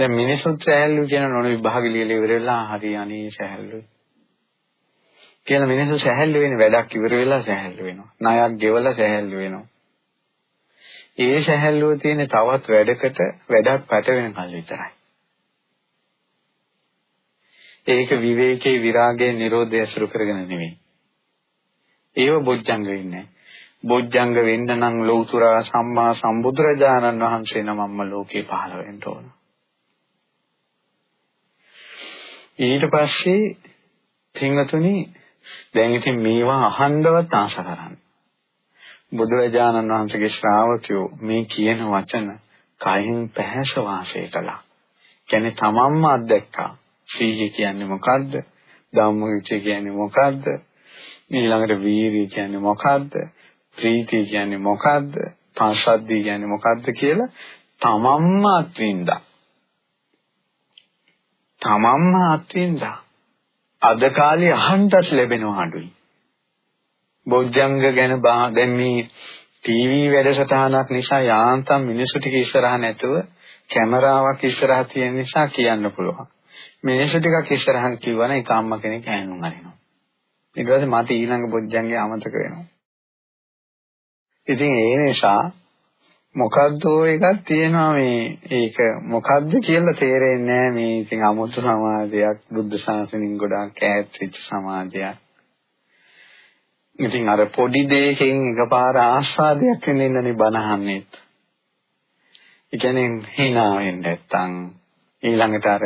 B: දැන් මිනිසුත් සෑහළු කියන නොන විභාග ලියලා ඉවර වෙලා හරි අනේ සෑහළුයි. කියලා මිනිස්සු සෑහළු වෙන වැඩක් ඉවර වෙලා සෑහළු වෙනවා. ණයක් ගෙවලා සෑහළු වෙනවා. ඒ සෑහළුව තියෙන තවත් වැඩකට වැඩක් පැට වෙන කල් විතරයි. ඒක විවේකේ විරාගයේ Nirodha ඇසුරු කරගෙන නෙවෙයි. ඒව බොජ්ජංග වෙන්නේ බොජ්ජංග වෙන්න නම් ලෞතර සම්මා සම්බුදුරජාණන් වහන්සේ නමම්ම ලෝකේ පහළ වෙන්න ඕන. ඊට පස්සේ තින්වතුනි දැන් ඉතින් මේවා අහන්නවත් ආස කරන්නේ. බුදුරජාණන් වහන්සේගේ ශ්‍රාවකයෝ මේ කියන වචන කයින් පැහැස වාසය කළා. කියන්නේ තමන්ම අත්දැක්කා. සීහිය කියන්නේ මොකද්ද? ධම්මවිචය කියන්නේ මොකද්ද? ඊළඟට වීරිය කියන්නේ මොකද්ද? ප්‍රීතිය කියන්නේ මොකද්ද? පාසද්දී කියන්නේ මොකද්ද කියලා තමන්ම අත්විඳා. තමන්ම අත්විඳා. අද කාලේ අහන්නත් ලැබෙනවා අඩුයි. බොජ්ජංග ගැන දැන් මේ ටීවී වැඩසටහනක් නිසා යාන්තම් මිනිස්සු ටික ඉස්සරහ නැතුව කැමරාවක් ඉස්සරහ තියෙන නිසා කියන්න පුළුවන්. මිනිස්සු ටිකක් ඉස්සරහන් කිව්වනම් එක අම්මා කෙනෙක් හැනුම් අරිනවා. ඊට පස්සේ මට ඊළඟ බොජ්ජංගේ අමතක වෙනවා. ඉතින් ඒ නිසා මොකද්ද එකක් තියෙනවා මේ ඒක මොකද්ද කියලා තේරෙන්නේ නැහැ මේ ඉතින් අමුතු සමාජයක් බුද්ධ ශාසනයෙන් ගොඩාක් ඈත් වෙච්ච සමාජයක්. ඉතින් අර පොඩි දෙයකින් එකපාර ආස්වාදයක් වෙනින්නනේ බනහන්නේ. ඒ කියන්නේ hina වෙන්නේ නැත්තම් ඊළඟට අර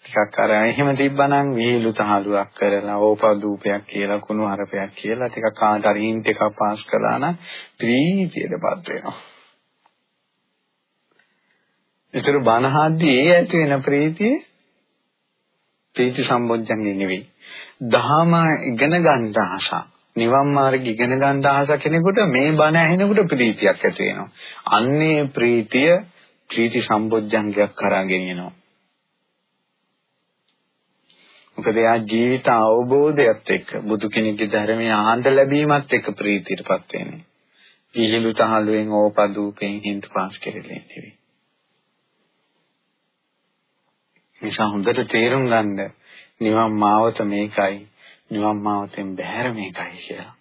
B: ටිකක් අර එහෙම තිබ්බනම් විහිළු තහලුවක් කරලා ඕපදූපයක් කියලා කුණු හරපයක් කියලා ටිකක් කාට හරි හින්ට් එකක් පාස් කළා නම් ප්‍රීතියටපත් වෙනවා. ඒතර බනහද්දී ඒ ඇති වෙන ප්‍රීතිය ප්‍රීති සම්බොජ්ජංගේ නෙවෙයි. දහම ඉගෙන ගන්න ආසා. නිවන් මාර්ගය ඉගෙන ගන්න ආස කෙනෙකුට මේ බණ ඇහෙනකොට ප්‍රීතියක් ඇති වෙනවා. අන්නේ ප්‍රීතිය ප්‍රීති සම්බොජ්ජංගයක් කරා ගෙනියනවා. මොකද එයා ජීවිත අවබෝධයත් එක්ක බුදු කෙනෙක්ගේ ධර්මය ආන්ද ලැබීමත් එක්ක ප්‍රීතියටපත් වෙන්නේ. ඉහිලු තහලුවෙන් ඕපදූපෙන් හින්දු පාස් කෙරෙන්නේ නෙවෙයි. නිසා හොඳට තේරුම් ගන්න නිවන් මාවත මේකයි. නිවන් මාවතෙන් බැහැර මේකයි කියලා.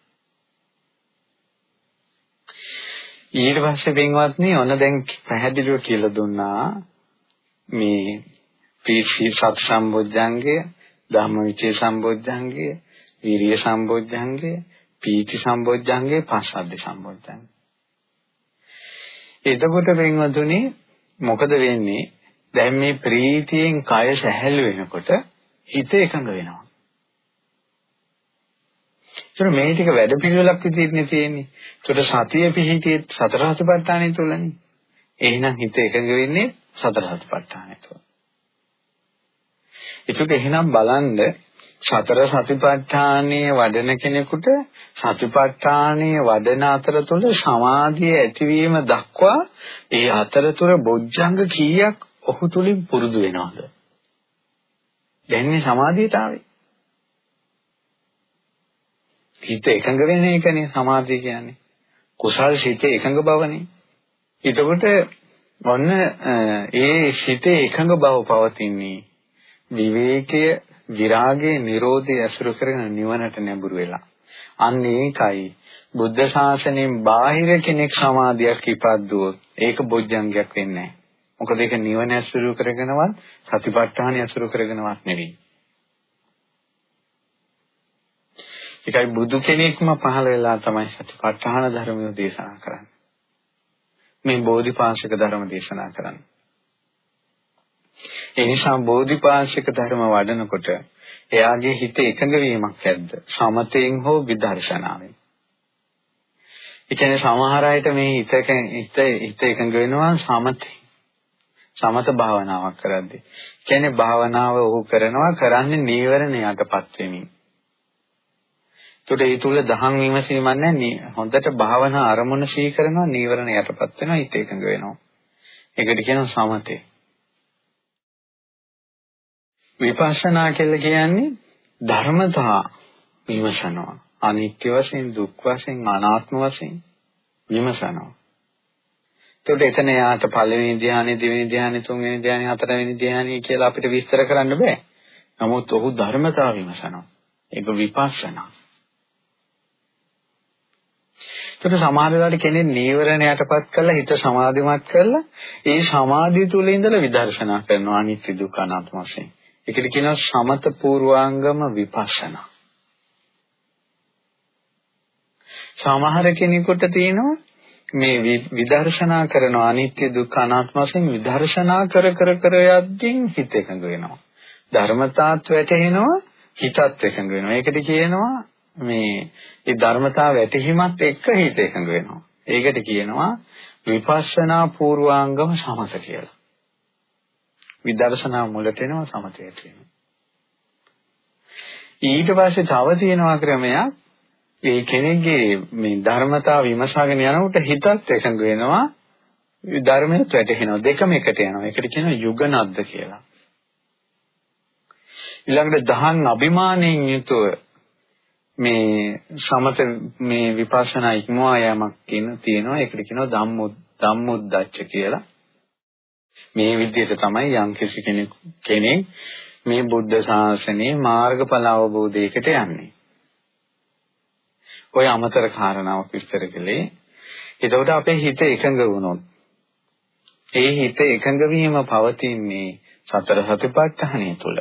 B: ඊට පස්සේ පින්වත්නි ඔන්න දැන් පැහැදිලිව කියලා දුන්නා මේ පීචි සත් සම්බොජ්ජංගය ධම්මවිචේ සම්බොජ්ජංගය විරිය සම්බොජ්ජංගය පීති සම්බොජ්ජංගය පස්සද්ධි සම්බොජ්ජංගය. එතකොට පින්වතුනි මොකද වෙන්නේ? දැන් මේ ප්‍රීතියෙන් කය සැහැල්ලු වෙනකොට හිත එකඟ වෙනවා ඒතර මේ ටික වැඩ පිළිවෙලක් විදිහට තියෙන්නේ. ඒතර සතිය පිහිටියේ සතර සතිපට්ඨානය තුලනේ. එහෙනම් හිත එකඟ වෙන්නේ සතර සතිපට්ඨානය තුල. ඒක එහෙනම් බලන්න සතර සතිපට්ඨානයේ වඩන කෙනෙකුට සතිපට්ඨානයේ වඩන අතරතුර සමාධිය ඇතිවීම දක්වා ඒ අතරතුර බොජ්ජංග කීයක් ඔහු තුලින් පුරුදු වෙනවද? දැන් මේ සමාධියට ආවේ. හිත එකඟ වෙන එකනේ සමාධිය කියන්නේ. කුසල් සිතේ එකඟ බවනේ. එතකොට ඔන්න ඒ සිතේ එකඟ බව පවතින්නේ විවේකය, විරාගය, නිරෝධය අසුර කරගෙන නිවනට නැඹුරු වෙලා. අන්න ඒකයි බුද්ධ ශාසනයෙන් බාහිර කෙනෙක් සමාධියක් ඉපද්දුවොත් ඒක බොජ්ජංගයක් වෙන්නේ නැහැ. මොකද ඒක නිවන අසුරු කරගෙනවත් සතිපට්ඨාන අසුරු කරගෙනවත් නෙවෙයි. ඒකයි බුදු කෙනෙක්ම පහළ වෙලා තමයි සතිපට්ඨාන ධර්මය දේශනා කරන්නේ. මේ බෝධිපාශික ධර්ම දේශනා කරන්නේ. ඒ නිසා බෝධිපාශික ධර්ම වඩනකොට එයාගේ හිත එකඟ වීමක් ඇද්ද? සමතෙන් හෝ විදර්ශනාවෙන්. ඒ කියන්නේ සමහර අයට මේ හිත හිත හිත එකඟ වෙනවා සමතේ. සමත භාවනාවක් කරද්දී. කියන්නේ භාවනාව ඔහු කරනවා කරන්නේ නීවරණ යටපත් වෙමින්. ඒකට ඒ තුල දහම් විමසීමක් නැහැ. හොඳට භාවනා අරමුණ සී කරනවා නීවරණ යටපත් වෙනවා හිත එකඟ වෙනවා. ඒකට කියනවා සමතේ. විපස්සනා කියලා කියන්නේ ධර්මතා විමසනවා. අනිත්‍ය වශයෙන්, දුක් වශයෙන්, අනාත්ම වශයෙන් විමසනවා. එතකොට එතන යාට පළවෙනි ධ්‍යානෙ, දෙවෙනි ධ්‍යානෙ, තුන්වෙනි ධ්‍යානෙ, හතරවෙනි ධ්‍යානෙ කියලා අපිට විස්තර කරන්න බෑ. නමුත් ඔහු ධර්මතාව විමසනවා. ඒක විපස්සනා. ඒකට සමහර වෙලාවට කෙනෙක් නීවරණයටපත් කරලා හිත සමාධිමත් කරලා ඒ සමාධිය තුල ඉඳලා විදර්ශනා කරනවා අනිත්‍ය දුක්ඛ අනාත්ම වශයෙන්. ඒකට කියනවා සමත පූර්වාංගම විපස්සනා. සමහර කෙනෙකුට තියෙනවා මේ විදර්ශනා කරන අනිත්‍ය දුක්ඛ අනාත්ම වශයෙන් විදර්ශනා කර කර කර යද්දී හිත එකඟ වෙනවා. ධර්මතාවත් වැටහෙනවා හිතත් එකඟ වෙනවා. ඒකට කියනවා මේ ඒ ධර්මතාව වැටහීමත් එක්ක හිත එකඟ වෙනවා. ඒකට කියනවා විපස්සනා පූර්වාංගම සමත කියලා. විදර්ශනා මුලට එනවා සමතයට එනවා. ඊට පස්සේ තව තියෙනවා ක්‍රමයක් ඒ කෙනෙක්ගේ මේ ධර්මතාව විමසාගෙන යනකොට හිතත් එකඟ වෙනවා. ධර්මයට වැටෙනවා දෙකම එකට යනවා. ඒකට කියනවා යුගනද්ද කියලා. ඊළඟට දහන් අභිමාණයෙන් යුතුව මේ සමත මේ විපස්සනා ඉක්මවා යෑමක් කියන තියෙනවා. ඒකට කියනවා ධම්මොත් ධම්මොද්දච්ච කියලා. මේ විදිහට තමයි යම් කිසි කෙනෙක් කෙනෙක් මේ බුද්ධ ශාසනයේ මාර්ගඵල අවබෝධයකට යන්නේ. ඔය අමතර කාරණාවක් විස්තර කළේ. එතකොට අපේ හිත එකඟ වුණොත් ඒ හිත එකඟ වීම පවතින්නේ සතර සතිපට්ඨානය තුළ.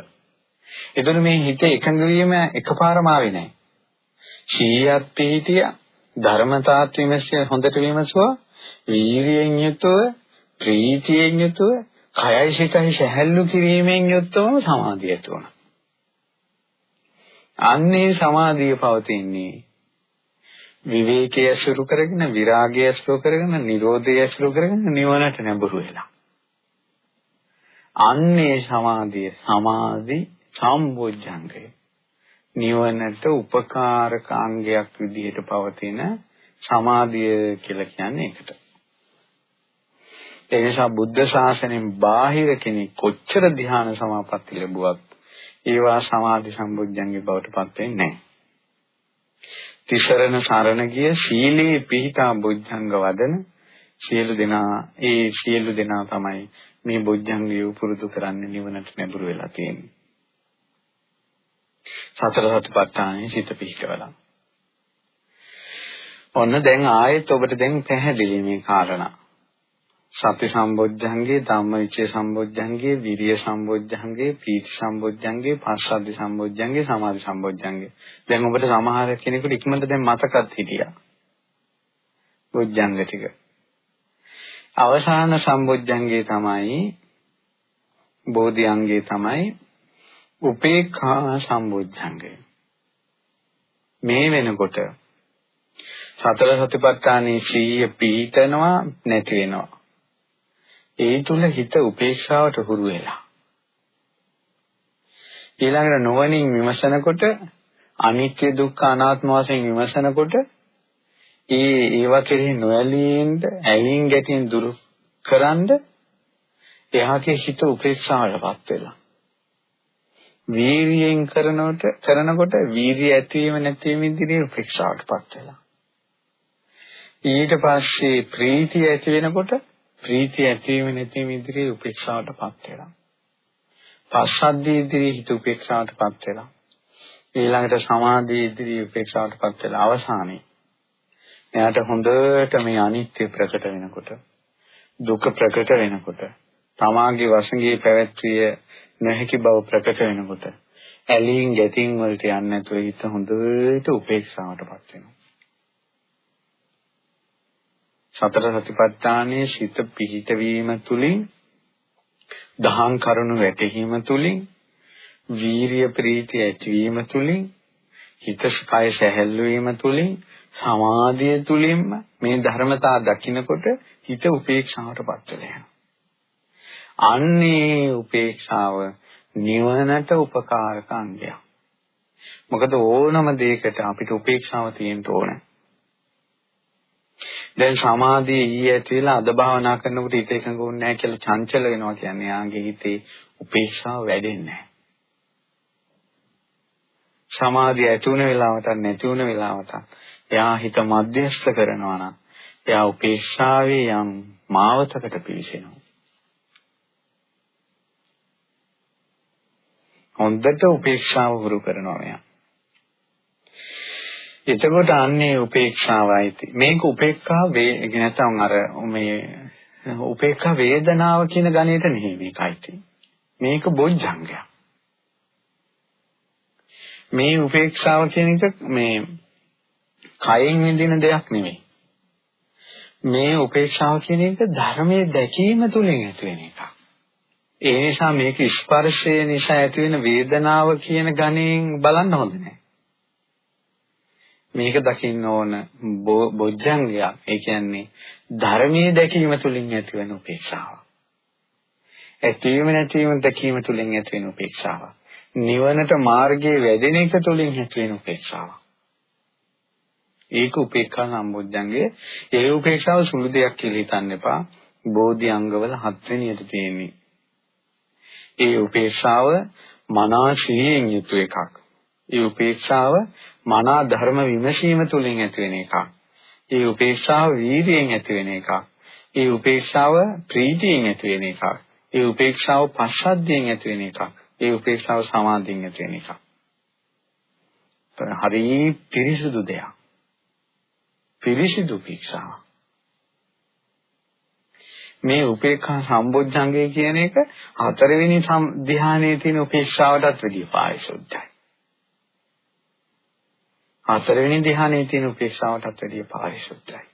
B: එතකොට මේ හිත එකඟ වීම එකපාරම ආවේ නැහැ. සීයත් පිහිටිය ධර්මතාත් විමර්ශය හොඳට විමසුවා වීරියෙන් යුතුව ප්‍රීතියෙන් යුතුව කයයි සිතයි සැහැල්ලු කිරීමෙන් යුක්තවම සමාධිය ඇති වුණා. අන්නේ සමාධිය පවතින්නේ විවේකයේ අසුරු කරගෙන විරාගයේ අසුරු කරගෙන නිරෝධයේ අසුරු කරගෙන නිවනට නැඹුරු වෙලා. අන්නේ සමාධිය සමාධි සම්බොජ්ජංගය. නිවනට උපකාරක අංගයක් විදිහට පවතින සමාධිය කියලා කියන්නේ ඒකට. ඒ නිසා බුද්ධ ශාසනයෙන් බාහිර කෙනෙක් කොච්චර ධ්‍යාන සමාපatti ලැබුවත් ඒවා සමාධි සම්බුද්ධංගේ බවට පත් වෙන්නේ නැහැ. තිසරණ සරණ ගිය සීලේ පිහිටා බුද්ධංග වදන සියලු දෙනා ඒ සියලු දෙනා තමයි මේ බුද්ධංගය උපුරුදු කරන්නේ නිවනට නැඹුරු වෙලා තියෙන්නේ. සතර සතිපට්ඨානෙ සිත පිහිටවලා. ඔන්න දැන් ආයෙත් ඔබට දැන් පැහැදිලි මේ කාරණා. සති සම්බොජ්ජංගේ ධම්මවිචේ සම්බොජ්ජංගේ විරිය සම්බොජ්ජංගේ පීති සම්බොජ්ජංගේ පස්සද්ධි සම්බොජ්ජංගේ සමාධි සම්බොජ්ජංගේ. දැන් ඔබට සමහර කෙනෙකුට ඉක්මනට දැන් මතකත් හිටියා. බොජ්ජංග ටික. අවසාන සම්බොජ්ජංගේ තමයි බෝධිඅංගේ තමයි උපේක්ඛා සම්බොජ්ජංගය. මේ වෙනකොට සතර සතිපට්ඨානයේ සීය පීතනවා නැති වෙනවා. ඒ තුල හිත උපේක්ෂාවට හුරු වෙලා. ඊළඟට නොවනින් විමසනකොට අනිත්‍ය දුක්ඛ අනාත්ම වශයෙන් විමසනකොට ඒ ඒවා කෙරෙහි නොඇලීෙන්ද ඇලීම් ගැටීම් දුරු කරන්ද එහාගේ හිත උපේක්ෂාවටපත් වෙලා. වීර්යයෙන් කරනකොට කරනකොට වීර්ය ඇතිවීම නැතිවීම ඉදිරියේ උපේක්ෂාවටපත් වෙලා. ඊට පස්සේ ප්‍රීතිය ඇති වෙනකොට ප්‍රීතිය ඇතිවීම නැතිවීම ඉදිරියේ උපේක්ෂාවටපත් වෙනවා. පස්සද්ධිය ඉදිරියේ හිත උපේක්ෂාවටපත් වෙනවා. ඊළඟට සමාධිය ඉදිරියේ උපේක්ෂාවටපත් වෙලා අවසානයේ එයාට හොඳට මේ අනිත්‍ය ප්‍රකට වෙනකොට දුක ප්‍රකට වෙනකොට තමාගේ වශයෙන් පැවැත්විය නොහැකි බව ප්‍රකට වෙනකොට ඇලීම් ගැටීම් වලට යන්නේ නැතුව හිත හොඳට උපේක්ෂාවටපත් වෙනවා. සතර සතිපට්ඨානයේ සිත පිහිටවීම තුලින් දහං කරුණු වැටහීම තුලින් වීරිය ප්‍රීතිය ඇතිවීම තුලින් හිත කය සැහැල්ලු වීම තුලින් සමාධිය තුලින්ම මේ ධර්මතා දකිනකොට හිත උපේක්ෂාවටපත් වෙනවා. අන්නේ උපේක්ෂාව නිවනට උපකාරක අංගයක්. මොකද ඕනම දෙයකට අපිට උපේක්ෂාව තියෙන්න ඕනේ. දැන් සමාධිය ඊයේ ඇතිලා අද භාවනා කරනකොට හිත එකඟ වුන්නේ නැහැ කියලා චංචල වෙනවා කියන්නේ යාගේ හිතේ උපේක්ෂාව වැඩෙන්නේ නැහැ. සමාධිය ඇති වුණ වෙලාවට නැති වුණ වෙලාවට එයා හිත මධ්‍යස්ථ කරනවා නම් එයා උපේක්ෂාවේ යම් මාවතකට පිවිසෙනවා. හොඳට උපේක්ෂාව වුරු කරනවා මෙයා. එතකොට අන්නේ උපේක්ෂාවයි මේක උපේක්ඛා වේ නැත්නම් අර මේ උපේක්ඛා වේදනාව කියන ගණයට නෙමෙයි මේකයි මේක බොජ්ජංගයක්. මේ උපේක්ෂාව කියන එක මේ කයෙන් විඳින දෙයක් නෙමෙයි මේ උපේක්ෂාව කියන එක ධර්මයේ දැකීම තුලින් ඇති වෙන එකක්. ඒ නිසා මේක ස්පර්ශය නිසා ඇති වෙන වේදනාව කියන ගණයෙන් බලන්න හොඳ නැහැ. මේක දකින්න ඕන බොජ්ජංගයක්. ඒ කියන්නේ ධර්මයේ දැකීම තුළින් ඇති වෙන උපේක්ෂාව. ඇතිවීම නැතිවීම දැකීම තුළින් ඇති වෙන උපේක්ෂාව. නිවනට මාර්ගයේ වැඩෙන එක තුළින් ඇති වෙන උපේක්ෂාව. ඒක උපේක්ඛා සම්බොජ්ජංගේ ඒ උපේක්ෂාව සුළු දෙයක් කියලා හිතන්න එපා. බෝධි අංගවල හත්වෙනියට තියෙන්නේ. ඒ උපේක්ෂාව මනා ශීලයෙන් යුතු එකක්. ඒ උපේක්ෂාව මනා ධර්ම විමසීම තුළින් ඇති වෙන එකක්. ඒ උපේක්ෂාව වීර්යයෙන් ඇති වෙන එකක්. ඒ උපේක්ෂාව ප්‍රීතියෙන් ඇති වෙන එකක්. ඒ උපේක්ෂාව පස්සද්ධියෙන් ඇති වෙන එකක්. ඒ උපේක්ෂාව සමාධියෙන් ඇති වෙන එකක්. හරි පිරිසුදු දෙයක්. පිරිසිදු උපේක්ෂාව. මේ උපේක්ඛා සම්බොජ්ජංගය කියන එක හතරවෙනි ධ්‍යානයේ තියෙන උපේක්ෂාවටත් වැඩිය පාරිශුද්ධයි. හතරවෙනි ධ්‍යානයේ තියෙන උපේක්ෂාවටත් වැඩිය පාරිශුද්ධයි.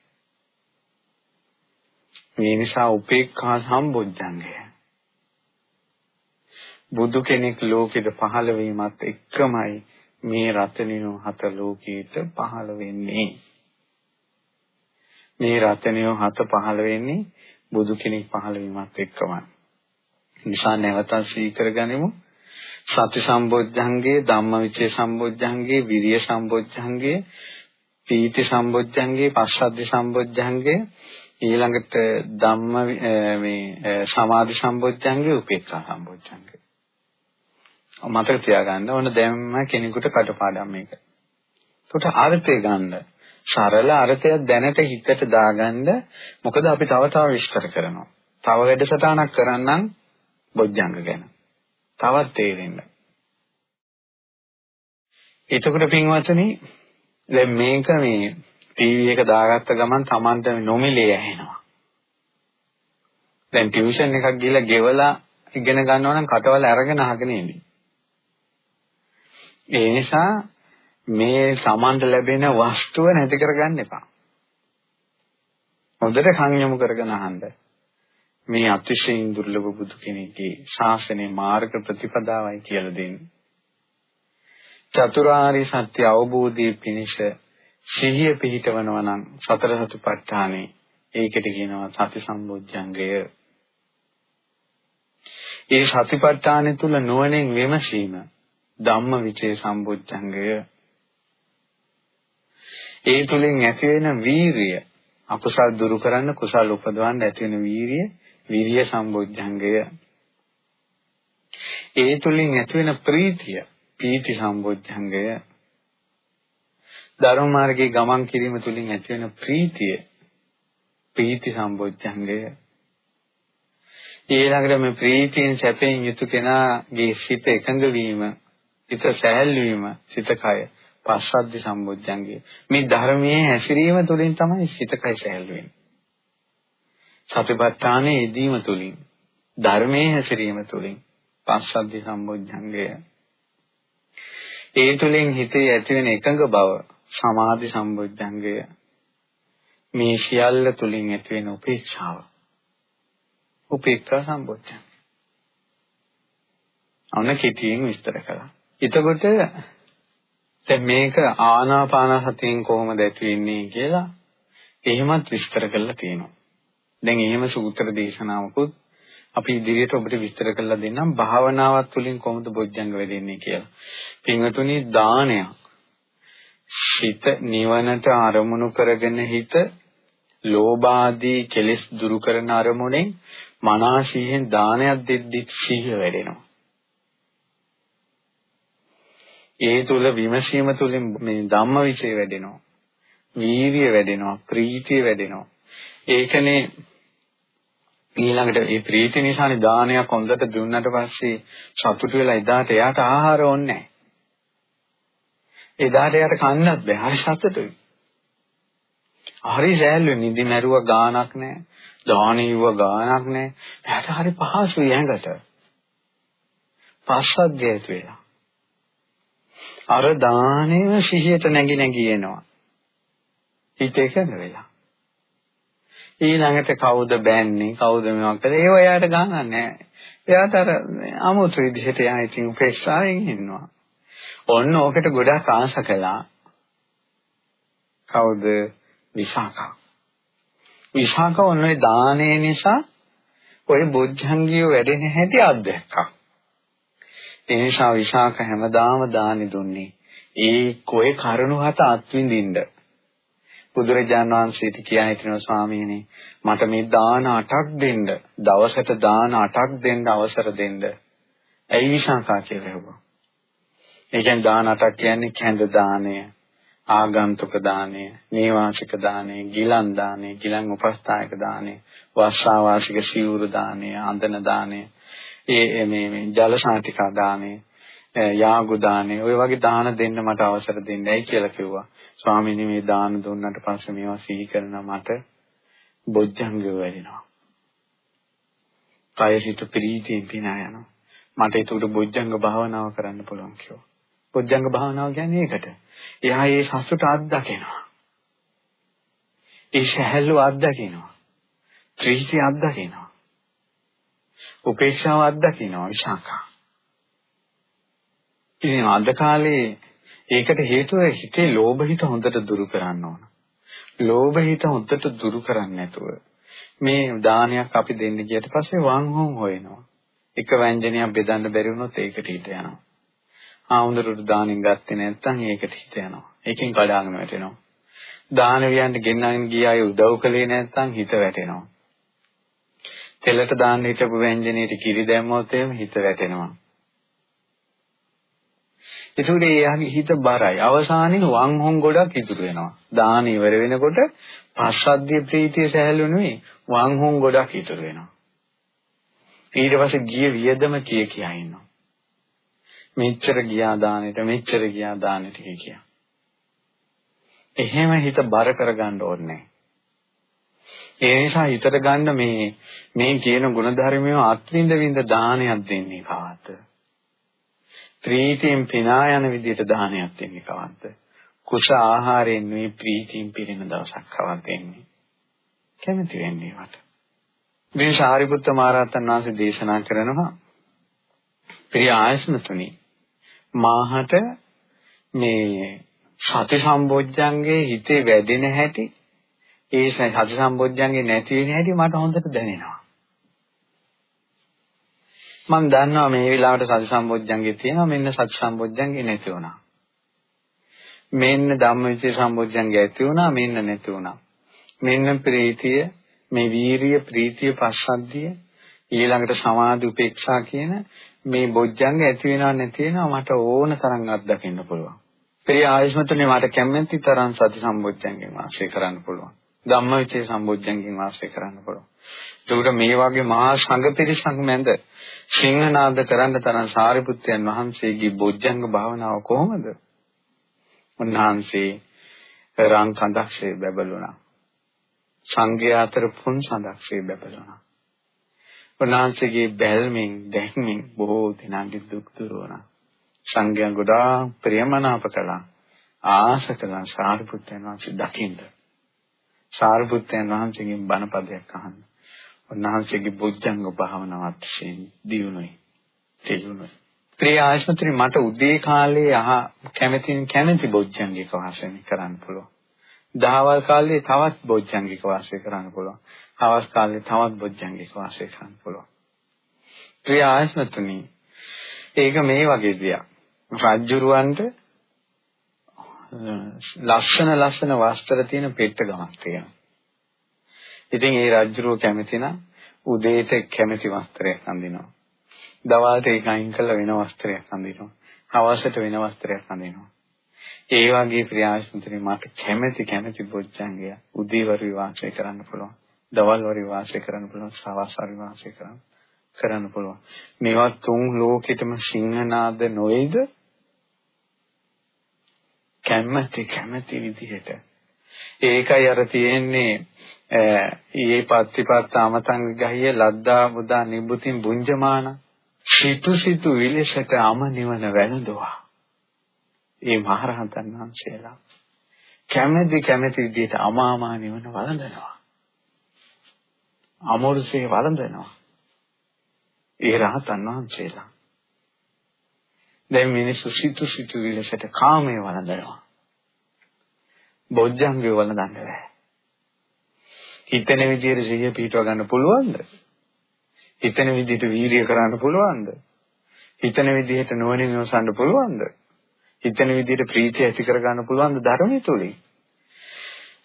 B: මේ නිසා උපේක්ඛා සම්බොජ්ජංගය බුදු කෙනෙක් ලෝකෙට පහළ වීමත් එක්කමයි මේ රතනිනු හත ලෝකෙට පහළ වෙන්නේ. මේ රතනියෝ හත පහළ වෙන්නේ බුදු කෙනෙක් පහළ වීමත් එක්කමයි. නිසා නැවතත් සීකර ගනිමු. සති සම්බොජ්ජංගේ ධම්මවිචේ සම්බොජ්ජංගේ විරිය සම්බොජ්ජංගේ පීති සම්බොජ්ජංගේ පස්සද්ධි සම්බොජ්ජංගේ ඊළඟට ධම්ම මේ සමාධි සම්බොජ්ජංගේ උපේක්ඛා සම්බොජ්ජංගේ මතක තියාගන්න ඕන දැම්ම කෙනෙකුට කටපාඩම් මේක. එතකොට අර්ථය ගන්න. සරල අර්ථයක් දැනට හිතට දාගන්න මොකද අපි තව තව විස්තර කරනවා. තව වැඩසටහනක් කරන්නම් බොජ්ජංග ගැන. තවත් තේරෙන්න. එතකොට පින්වත්නි දැන් මේක මේ ටීවී එක දාගත්ත ගමන් Tamanට නොමිලේ ඇහෙනවා. දැන් ටියුෂන් එකක් ගිහලා ගෙවලා ඉගෙන ගන්නවා නම් කටවල අරගෙන අහගෙන ඉන්නේ. ඒ නිසා මේ සමන්ට ලැබෙන වස්තුව නැති කරගන්න එපා. හොඳට සංයම කරගෙන අහන්න. මේ අතිශයින් දුර්ලභ බුදු කෙනෙක්ගේ ශාසනයේ මාර්ග ප්‍රතිපදාවයි කියලා දෙන්නේ. චතුරාර්ය සත්‍ය අවබෝධයේ පිණිස සිහිය පිහිටවනවා නම් සතර සතිපට්ඨානේ ඒකට කියනවා සති සම්බොජ්ජංගය. ඒ සතිපට්ඨානෙ තුල නුවණෙන් විමසීම ධම්ම විචේ සම්බොජ්ජංගය ඒ තුලින් ඇති වෙන වීරිය අකුසල් දුරු කරන්න කුසල් උපදවන්න ඇති වෙන වීරිය විරිය සම්බොජ්ජංගය ඒ තුලින් ඇති වෙන ප්‍රීතිය පීති සම්බොජ්ජංගය ධර්ම මාර්ගයේ ගමන් කිරීම තුලින් ඇති වෙන ප්‍රීතිය ප්‍රීති සම්බොජ්ජංගය ඊළඟට මේ ප්‍රීතියෙන් සැපෙන් යුතු කෙනාගේ සිත එකඟ වීම සිත සැහැල්ලු වීම සිත කය පස්සද්ධි සම්බොජ්ජංගය. මේ ධර්මයේ හැසිරීම තුළින් තමයි සිත කය සැහැල්ලු වෙන්නේ. සතිපට්ඨානයේ යෙදීම තුළින් ධර්මයේ හැසිරීම තුළින් පස්සද්ධි සම්බොජ්ජංගය. ඒ තුළින් හිතේ ඇතිවෙන එකඟ බව සමාධි සම්බොජ්ජංගය. මේ සියල්ල තුළින් ඇතිවෙන උපේක්ෂාව. උපේක්ඛා සම්බොජ්ජංගය. අන්න කෙටියෙන් විස්තර කළා. එතකොට දැන් මේක ආනාපාන සතියෙන් කොහොමද ඇති වෙන්නේ කියලා එහෙමත් විස්තර කරලා තියෙනවා. දැන් එහෙම සූත්‍ර දේශනාවකුත් අපි ඉදිරියට ඔබට විස්තර කරලා දෙන්නම් භාවනාවත් තුළින් කොහොමද බොජ්ජංග වෙදෙන්නේ කියලා. පින්වතුනි දානයක්. හිත නිවනට අරමුණු කරගෙන හිත ලෝභාදී කෙලෙස් දුරු කරන අරමුණෙන් මනසීහෙන් දානයක් දෙද්දි සිහිය වැඩෙනවා. ඒ තුල විමසීම තුලින් මේ ධම්මවිචේ වැඩෙනවා. වීර්ය වැඩෙනවා, ප්‍රීතිය වැඩෙනවා. ඒකනේ ඊළඟට මේ ප්‍රීති නිසානේ දානයක් හොඳට දුන්නට පස්සේ සතුටු වෙලා එදාට එයාට ආහාර ඕනේ නැහැ. එදාට එයාට කන්නත් බෑ. හරි සතුටුයි. හරි සෑහළු නිදි මැරුව ගානක් නැහැ. දානෙව ගානක් නැහැ. එයාට හරි පහසුයි ඇඟට. පස්සද්ධියට වෙලා. අර දාණයම සිහියට නැగి නැగి එනවා. හිත එකඟ වෙලා. ඊළඟට කවුද බෑන්නේ කවුද මේවා කළේ ඒව එයාට ගන්නෑ නැහැ. එයාට අර අමුතු විදිහට එයා ඉතින් උපේක්ෂාවෙන් ඉන්නවා. ඔන්න ඕකට ගොඩාක් ආස කළා. කවුද? විසාකා. විසාකා ඔන්න ඒ දානේ නිසා ඔය බොජ්ජංගිය වැඩෙන හැටි අත්දැක්කා. ඒ නිසා විසාක හැමදාම දානි දුන්නේ. ඒ කොයි කරුණු හත අත්විඳින්න. බුදුරජාණන් වහන්සේට කියා හිටිනවා ස්වාමීනි මට මේ දාන 8ක් දෙන්න දවසට දාන 8ක් දෙන්න අවසර දෙන්න. ඇයි විසාකා කියලා ඇහුවා. ඒ කියන්නේ දාන 8ක් කියන්නේ කැඳ දානය, ආගන්තුක දානය, නේවාසික දානය, ගිලන් දානය, ගිලන් උපස්ථායක දානය, වස්සාවාසික සිවුරු දානය, අඳන දානය, ඒ මේ මේ ජල සාතිකා දානය, යාගු දානය, ඔය වගේ දාන දෙන්න මට අවසර දෙන්නයි කියලා කිව්වා. ස්වාමීනි මේ දාන දුන්නට පස්සේ මේවා සිහි කරන මට බොජ්ජංග වෙනවා. කය සිත ප්‍රීතියෙන් පිනා යනවා. මට ඒක උඩ බොජ්ජංග භාවනාව කරන්න පුළුවන් කිව්වා. බොජ්ජංග භාවනාව කියන්නේ ඒකට. එයා ඒ සතුට අත්දකිනවා. ඒ සැහැල්ලුව අත්දකිනවා. ප්‍රීතිය අත්දකිනවා. උපේක්ෂාව අත්දකිනවා විශාකා. ඉතින් අද කාලේ ඒකට හේතුව හිතේ ලෝභ හිත හොඳට දුරු කරන්න ඕන. ලෝභ හිත හොඳට දුරු කරන්නේ නැතුව මේ දානයක් අපි දෙන්න ගියට පස්සේ වං හොම් හොයනවා. එක ව්‍යංජනයක් බෙදන්න බැරි වුණොත් ඒකට හිත යනවා. ආමුදරුට දානින් ගත්තේ නැත්නම් ඒකට හිත යනවා. ඒකෙන් කඩාගෙන වැටෙනවා. දාන වියන්ට ගෙන්නගෙන ගිය අය උදව් කළේ නැත්නම් හිත වැටෙනවා. තෙලට දාන්න හිටපු ව්‍යංජනයේට කිරි දැම්මොත් එහෙම හිත වැටෙනවා. ඒකට එයාගේ හිත බරයි. අවසානයේ වං හොන් ගොඩක් ඉතුරු වෙනවා. දාන ඉවර වෙනකොට පස්සද්ධිය ප්‍රීතිය සැහැල්ලු නෙවෙයි වං හොන් ගොඩක් ඉතුරු වෙනවා. ඊට පස්සේ ගිය වියදම කිය කියා ඉන්නවා. මෙච්චර ගියා දානෙට මෙච්චර ගියා දානෙට කියා. එහෙම හිත බර කරගන්න ඕනේ ඒ නිසා හිතට ගන්න මේ මේ කියන ಗುಣධර්මය අත්විඳ විඳ දානයක් දෙන්නේ කාට? ප්‍රීතියෙන් පිනා යන විදිහට දානයක් දෙන්නේ කාට? කුස ආහාරයෙන් මේ ප්‍රීතියෙන් පිරෙන දවසක් කවද දෙන්නේ? කැමති වෙන්නේ වට. මේ සාරිපුත්ත මහරහතන් වහන්සේ දේශනා කරනවා ප්‍රිය ආයස්මතුනි මාහට මේ සති සම්බොජ්ජංගේ හිතේ වැඩෙන හැටි ඒ සති සම්බොජ්ජංගේ නැති වෙන හැටි මට හොඳට දැනෙනවා. මම දන්නවා මේ වෙලාවට සති සම්බොජ්ජංගේ තියෙනවා මෙන්න සති සම්බොජ්ජංගේ නැති වුණා. මෙන්න ධම්මවිචේ සම්බොජ්ජංගේ ඇති වුණා මෙන්න නැති වුණා. මෙන්න ප්‍රීතිය මේ වීරිය ප්‍රීතිය පස්සද්ධිය ඊළඟට සමාධි උපේක්ෂා කියන මේ බොජ්ජංග ඇති වෙනව නැති වෙනව මට ඕන තරම් අත්දකින්න පුළුවන්. ප්‍රිය ආයුෂ්මතුනේ මට කැමැති තරම් සති සම්බොජ්ජංගෙන් වාසය කරන්න පුළුවන්. ධම්මවිචේ සම්බොජ්ජංගෙන් වාසය කරන්න පුළුවන්. ඒකට මේ වගේ මහා සංඝ පිරිසක් මැද සිංහනාද කරන්න තරම් සාරිපුත්යන් වහන්සේගේ බොජ්ජංග භාවනාව කොහොමද? උන්වහන්සේ රං කඳක්සේ බැබළුණා. සංඝයා අතර පුන් සඳක්සේ බැබළුණා. උන්වහන්සේගේ බැල්මෙන් දැක්මින් බොහෝ දෙනාගේ දුක් දුර වුණා. සංඝයා ගොඩාක් ප්‍රියමනාප කළා. ආස කළා සාරිපුත්‍රයන් වහන්සේ දකින්න. සාරිපුත්‍රයන් වහන්සේගෙන් බණපදයක් අහන්න. උන්වහන්සේගේ බොජ්ජංග භාවනාවත් ශීන් දියුණුයි. තේරුණා. ප්‍රිය ආශ්මත්‍රි මට උදේ කාලේ අහ කැමැතින් කැමැති බොජ්ජංගික වාසය කරන්න පුළුවන්. දහවල් කාලේ තවත් බොජ්ජංගික වාසය කරන්න පුළුවන්. හවස් කාලේ තවත් බොජ්ජංගික වාසය කරන්න පුළුවන්. ප්‍රිය ආශ්මතුනි ඒක මේ වගේ දෙයක්. රජ්ජුරුවන්ට ලස්සන ලස්සන වස්ත්‍ර තියෙන පෙට්ට ගමක් තියෙනවා. ඉතින් ඒ රජ්ජුරුව කැමති නම් උදේට කැමති වස්ත්‍රයක් අඳිනවා. දවල්ට ඒක අයින් කළ වෙන වස්ත්‍රයක් අඳිනවා. හවසට වෙන වස්ත්‍රයක් අඳිනවා. ඒ වගේ ප්‍රියාශ්මිතනි මට කැමැති කැමැති බොජ්ජංගය උදේවරු වාසය කරන්න පුළුවන්. දවල් වරු වාසය කරන්න පුළුවන්. සවස් වරු වාසය කරන්න කරන්න පුළුවන්. මේවා තුන් ලෝකෙටම සිංහනාද නොවේද? කැමැති කැමැති විදිහට. ඒකයි අර තියෙන්නේ ඊයේ පත්තිපත් ආමතංග ගහිය ලද්දා බුදා නිබ්බුතින් බුඤ්ජමාන සිතු සිතු විලසට අම නිවන වැළඳුවා. ඒ මහරහතන් වහන්සේලා කැමැති කැමැති විදිහට අමාමා නිවන වළඳනවා. අමෘතේ වළඳනවා. ඒ රහතන් වහන්සේලා. දැන් මිනිස්සු සිතු සිතු විලසට කාමයේ වළඳනවා. බොජ්ජංගේ වළඳන්න බෑ. හිතෙන විදිහට සිහිය පිටව ගන්න පුළුවන්ද? හිතෙන විදිහට වීර්ය කරන්න පුළුවන්ද? හිතෙන විදිහට නුවණින් විමසන්න පුළුවන්ද? හිතෙන විදිහට ප්‍රීතිය ඇති කරගන්න පුළුවන්ද ධර්මයේ තුලින්?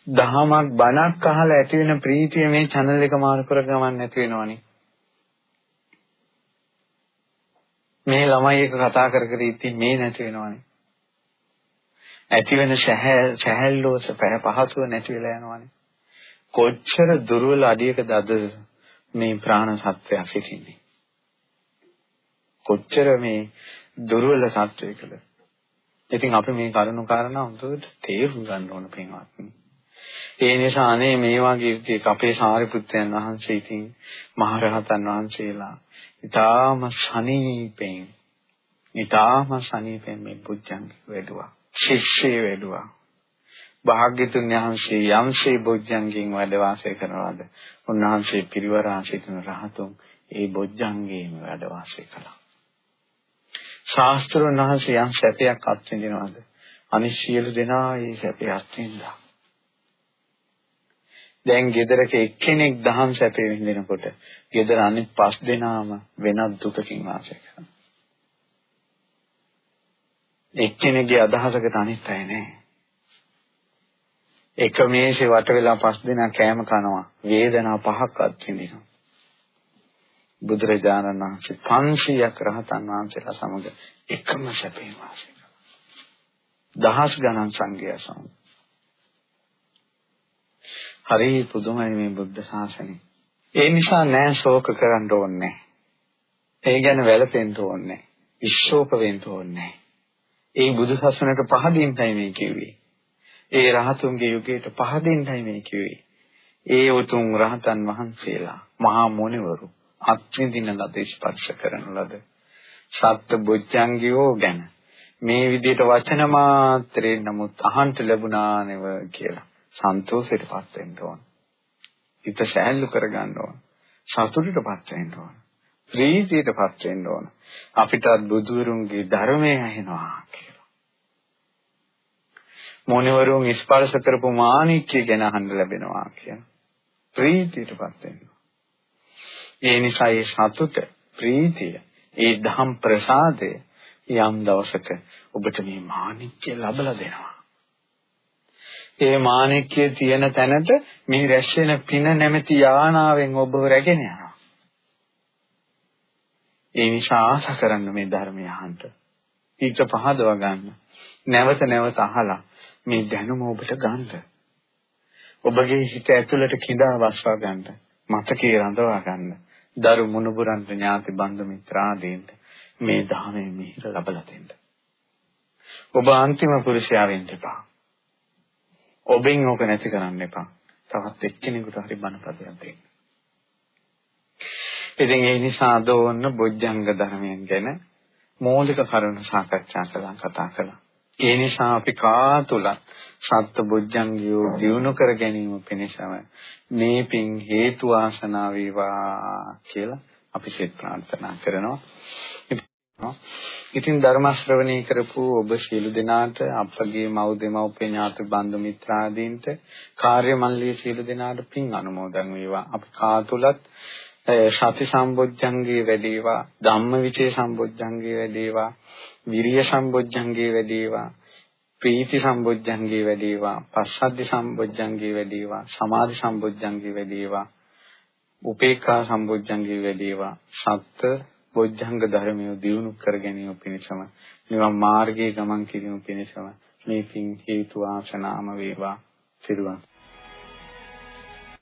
B: දහමක් බණක් අහලා ඇති වෙන ප්‍රීතිය මේ channel එක මාරු කරගමන් නැති වෙනවනේ. මේ ළමයි එක කතා කර කර ඉතින් මේ නැති වෙනවනේ. ඇති වෙන සැහැල්ලුව පහසුව නැති වෙලා යනවනේ. කොච්චර දුර්වල අඩියකද අද මේ ප්‍රාණ සත්‍යය සිටින්නේ. කොච්චර මේ දුර්වල සත්‍යයකද. ඉතින් අපි මේ කරුණු කාරණා හොඳට තේරුම් ගන්න ඕන පින්වත්නි. ඒ නිසා අනේ මේ වගේ අපේ සාරිපුත්‍රයන් වහන්සේ ඉතින් මහරහතන් වහන්සේලා ඊටාම සනීපෙන් ඊටාම සනීපෙන් මේ බුද්ධංග වැඩුවා. ශිෂ්‍යය වැඩුවා. භාග්‍යතුන් වහන්සේ යම්සේ බොජ්ජංගෙන් වැඩ වාසය කරනවාද උන්වහන්සේ පිරිවරා සිටින රහතුන් ඒ බොජ්ජංගේම වැඩ වාසය කළා. ශාස්ත්‍රඥ වහන්සේ යම් සැපයක් අත්විඳිනවාද අනිත් සියලු දෙනා ඒ සැපේ අත්විඳා. දැන් ගෙදරක එක්කෙනෙක් දහම් සැපේ විඳිනකොට ගෙදර අනිත් පස් දෙනාම වෙනත් දුකකින් වාසය කරනවා. එක්කෙනෙක්ගේ අදහසකට අනිත් අය නැහැ. එක මේෂේ වට වෙලා පස් දෙනා කෑම කනවා වේදනා පහක් අත්විඳිනවා බුදුරජාණන් වහන්සේ 500ක් රහතන් වහන්සේලා සමග එකම සැපේ වාසය දහස් ගණන් සංඝයා සමග. හරි පුදුමයි මේ බුද්ධ ශාසනය. ඒ නිසා නෑ ශෝක කරන්න ඕනේ ඒ ගැන වැළපෙන්න ඕනේ විශ්ෝප වෙන්න ඕනේ ඒ බුදු සසුනට පහදින්ටයි මේ කිව්වේ ඒ රහතුන්ගේ යුගයට පහදින්නයි මේ කිව්වේ. ඒ උතුම් රහතන් වහන්සේලා මහා මුනිවරු අත්විඳින ලද ස්පර්ශ කරන ලද සත්‍ය බුද්ධංගියෝ ගැන මේ විදිහට වචන මාත්‍රේ නමුත් අහන්න ලැබුණා නෙව කියලා සන්තෝෂයටපත් වෙන්න ඕන. හිත සෑහළු කරගන්න ඕන. සතුටටපත් වෙන්න ඕන. ප්‍රීතියටපත් වෙන්න ඕන. අපිට බුදුරුන්ගේ ධර්මය ඇහෙනවා කියලා. මොණවරුන් ස්පර්ශ කරපු මාණික්‍ය ගැන අහන්න ලැබෙනවා කියන ප්‍රීතියටපත් වෙනවා. ඒ නිසා ඒ සතුට ප්‍රීතිය ඒ ධම් ප්‍රසාදය යම් දවසක ඔබට මේ මාණික්‍ය ලැබලා දෙනවා. ඒ මාණික්‍ය තියෙන තැනට මේ රැස් වෙන පින නැමැති යානාවෙන් ඔබව රැගෙන යනවා. ඒ නිසා ආශ කරන්න මේ ධර්මය අහන්න. ඊට පහදව ගන්න. නැවත නැවත අහලා මේ දැනුම ඔබට ගන්න. ඔබගේ හිත ඇතුළට කිඳා වස්වා ගන්න. මතකේ රඳවා ගන්න. දරු මුණුබුරන්ට ඥාති බන්දු මිත්‍රාදීන්ට මේ ධාමයේ මිහිර ලබලා දෙන්න. ඔබ අන්තිම පුරුෂයා වෙන්න එපා. ඔබෙන් ඕක නැති කරන්න එපා. තවත් එක්කෙනෙකුට හරි බණපදයක් දෙන්න. ඉතින් ඒ නිසා අද ඕන්න බොජ්ජංග ධර්මයන් ගැන මৌলিක කරුණු සාකච්ඡා කළා කතා කළා. ඒ නිසා අපි කා තුලත් සත්‍ය බුද්ධංගියෝ දිනු කර ගැනීම පිණිසම මේ පින් හේතු ආසනාව වේවා කියලා අපි සිත ප්‍රාර්ථනා කරනවා. ඉතින් ධර්ම ශ්‍රවණය කරපු ඔබ සියලු දෙනාට අපගේ මව් දෙමව්පිය ඥාති බන්දු මිත්‍රාදීන්ට කාර්ය මණ්ඩලයේ සියලු දෙනාට පින් අනුමෝදන් වේවා. අපි කා තුලත් සති සම්බොජ්ජංගේ වැඩේවා ධම්මවිචේ සම්බොජ්ජංගේ වැඩේවා විරිය සම්බොජ්ජංගේ වැඩේවා ප්‍රීති සම්බොජ්ජංගේ වැඩේවා පස්සද්ධි සම්බොජ්ජංගේ වැඩේවා සමාධි සම්බොජ්ජංගේ වැඩේවා උපේක්ඛා සම්බොජ්ජංගේ වැඩේවා සත්‍ය බොජ්ජංග ධර්මිය දියුණු කර ගැනීම පිණිසම නිවන් මාර්ගයේ ගමන් කිරීම පිණිසම මේ පින් හේතු ආශනාම වේවා. සිරුවන්.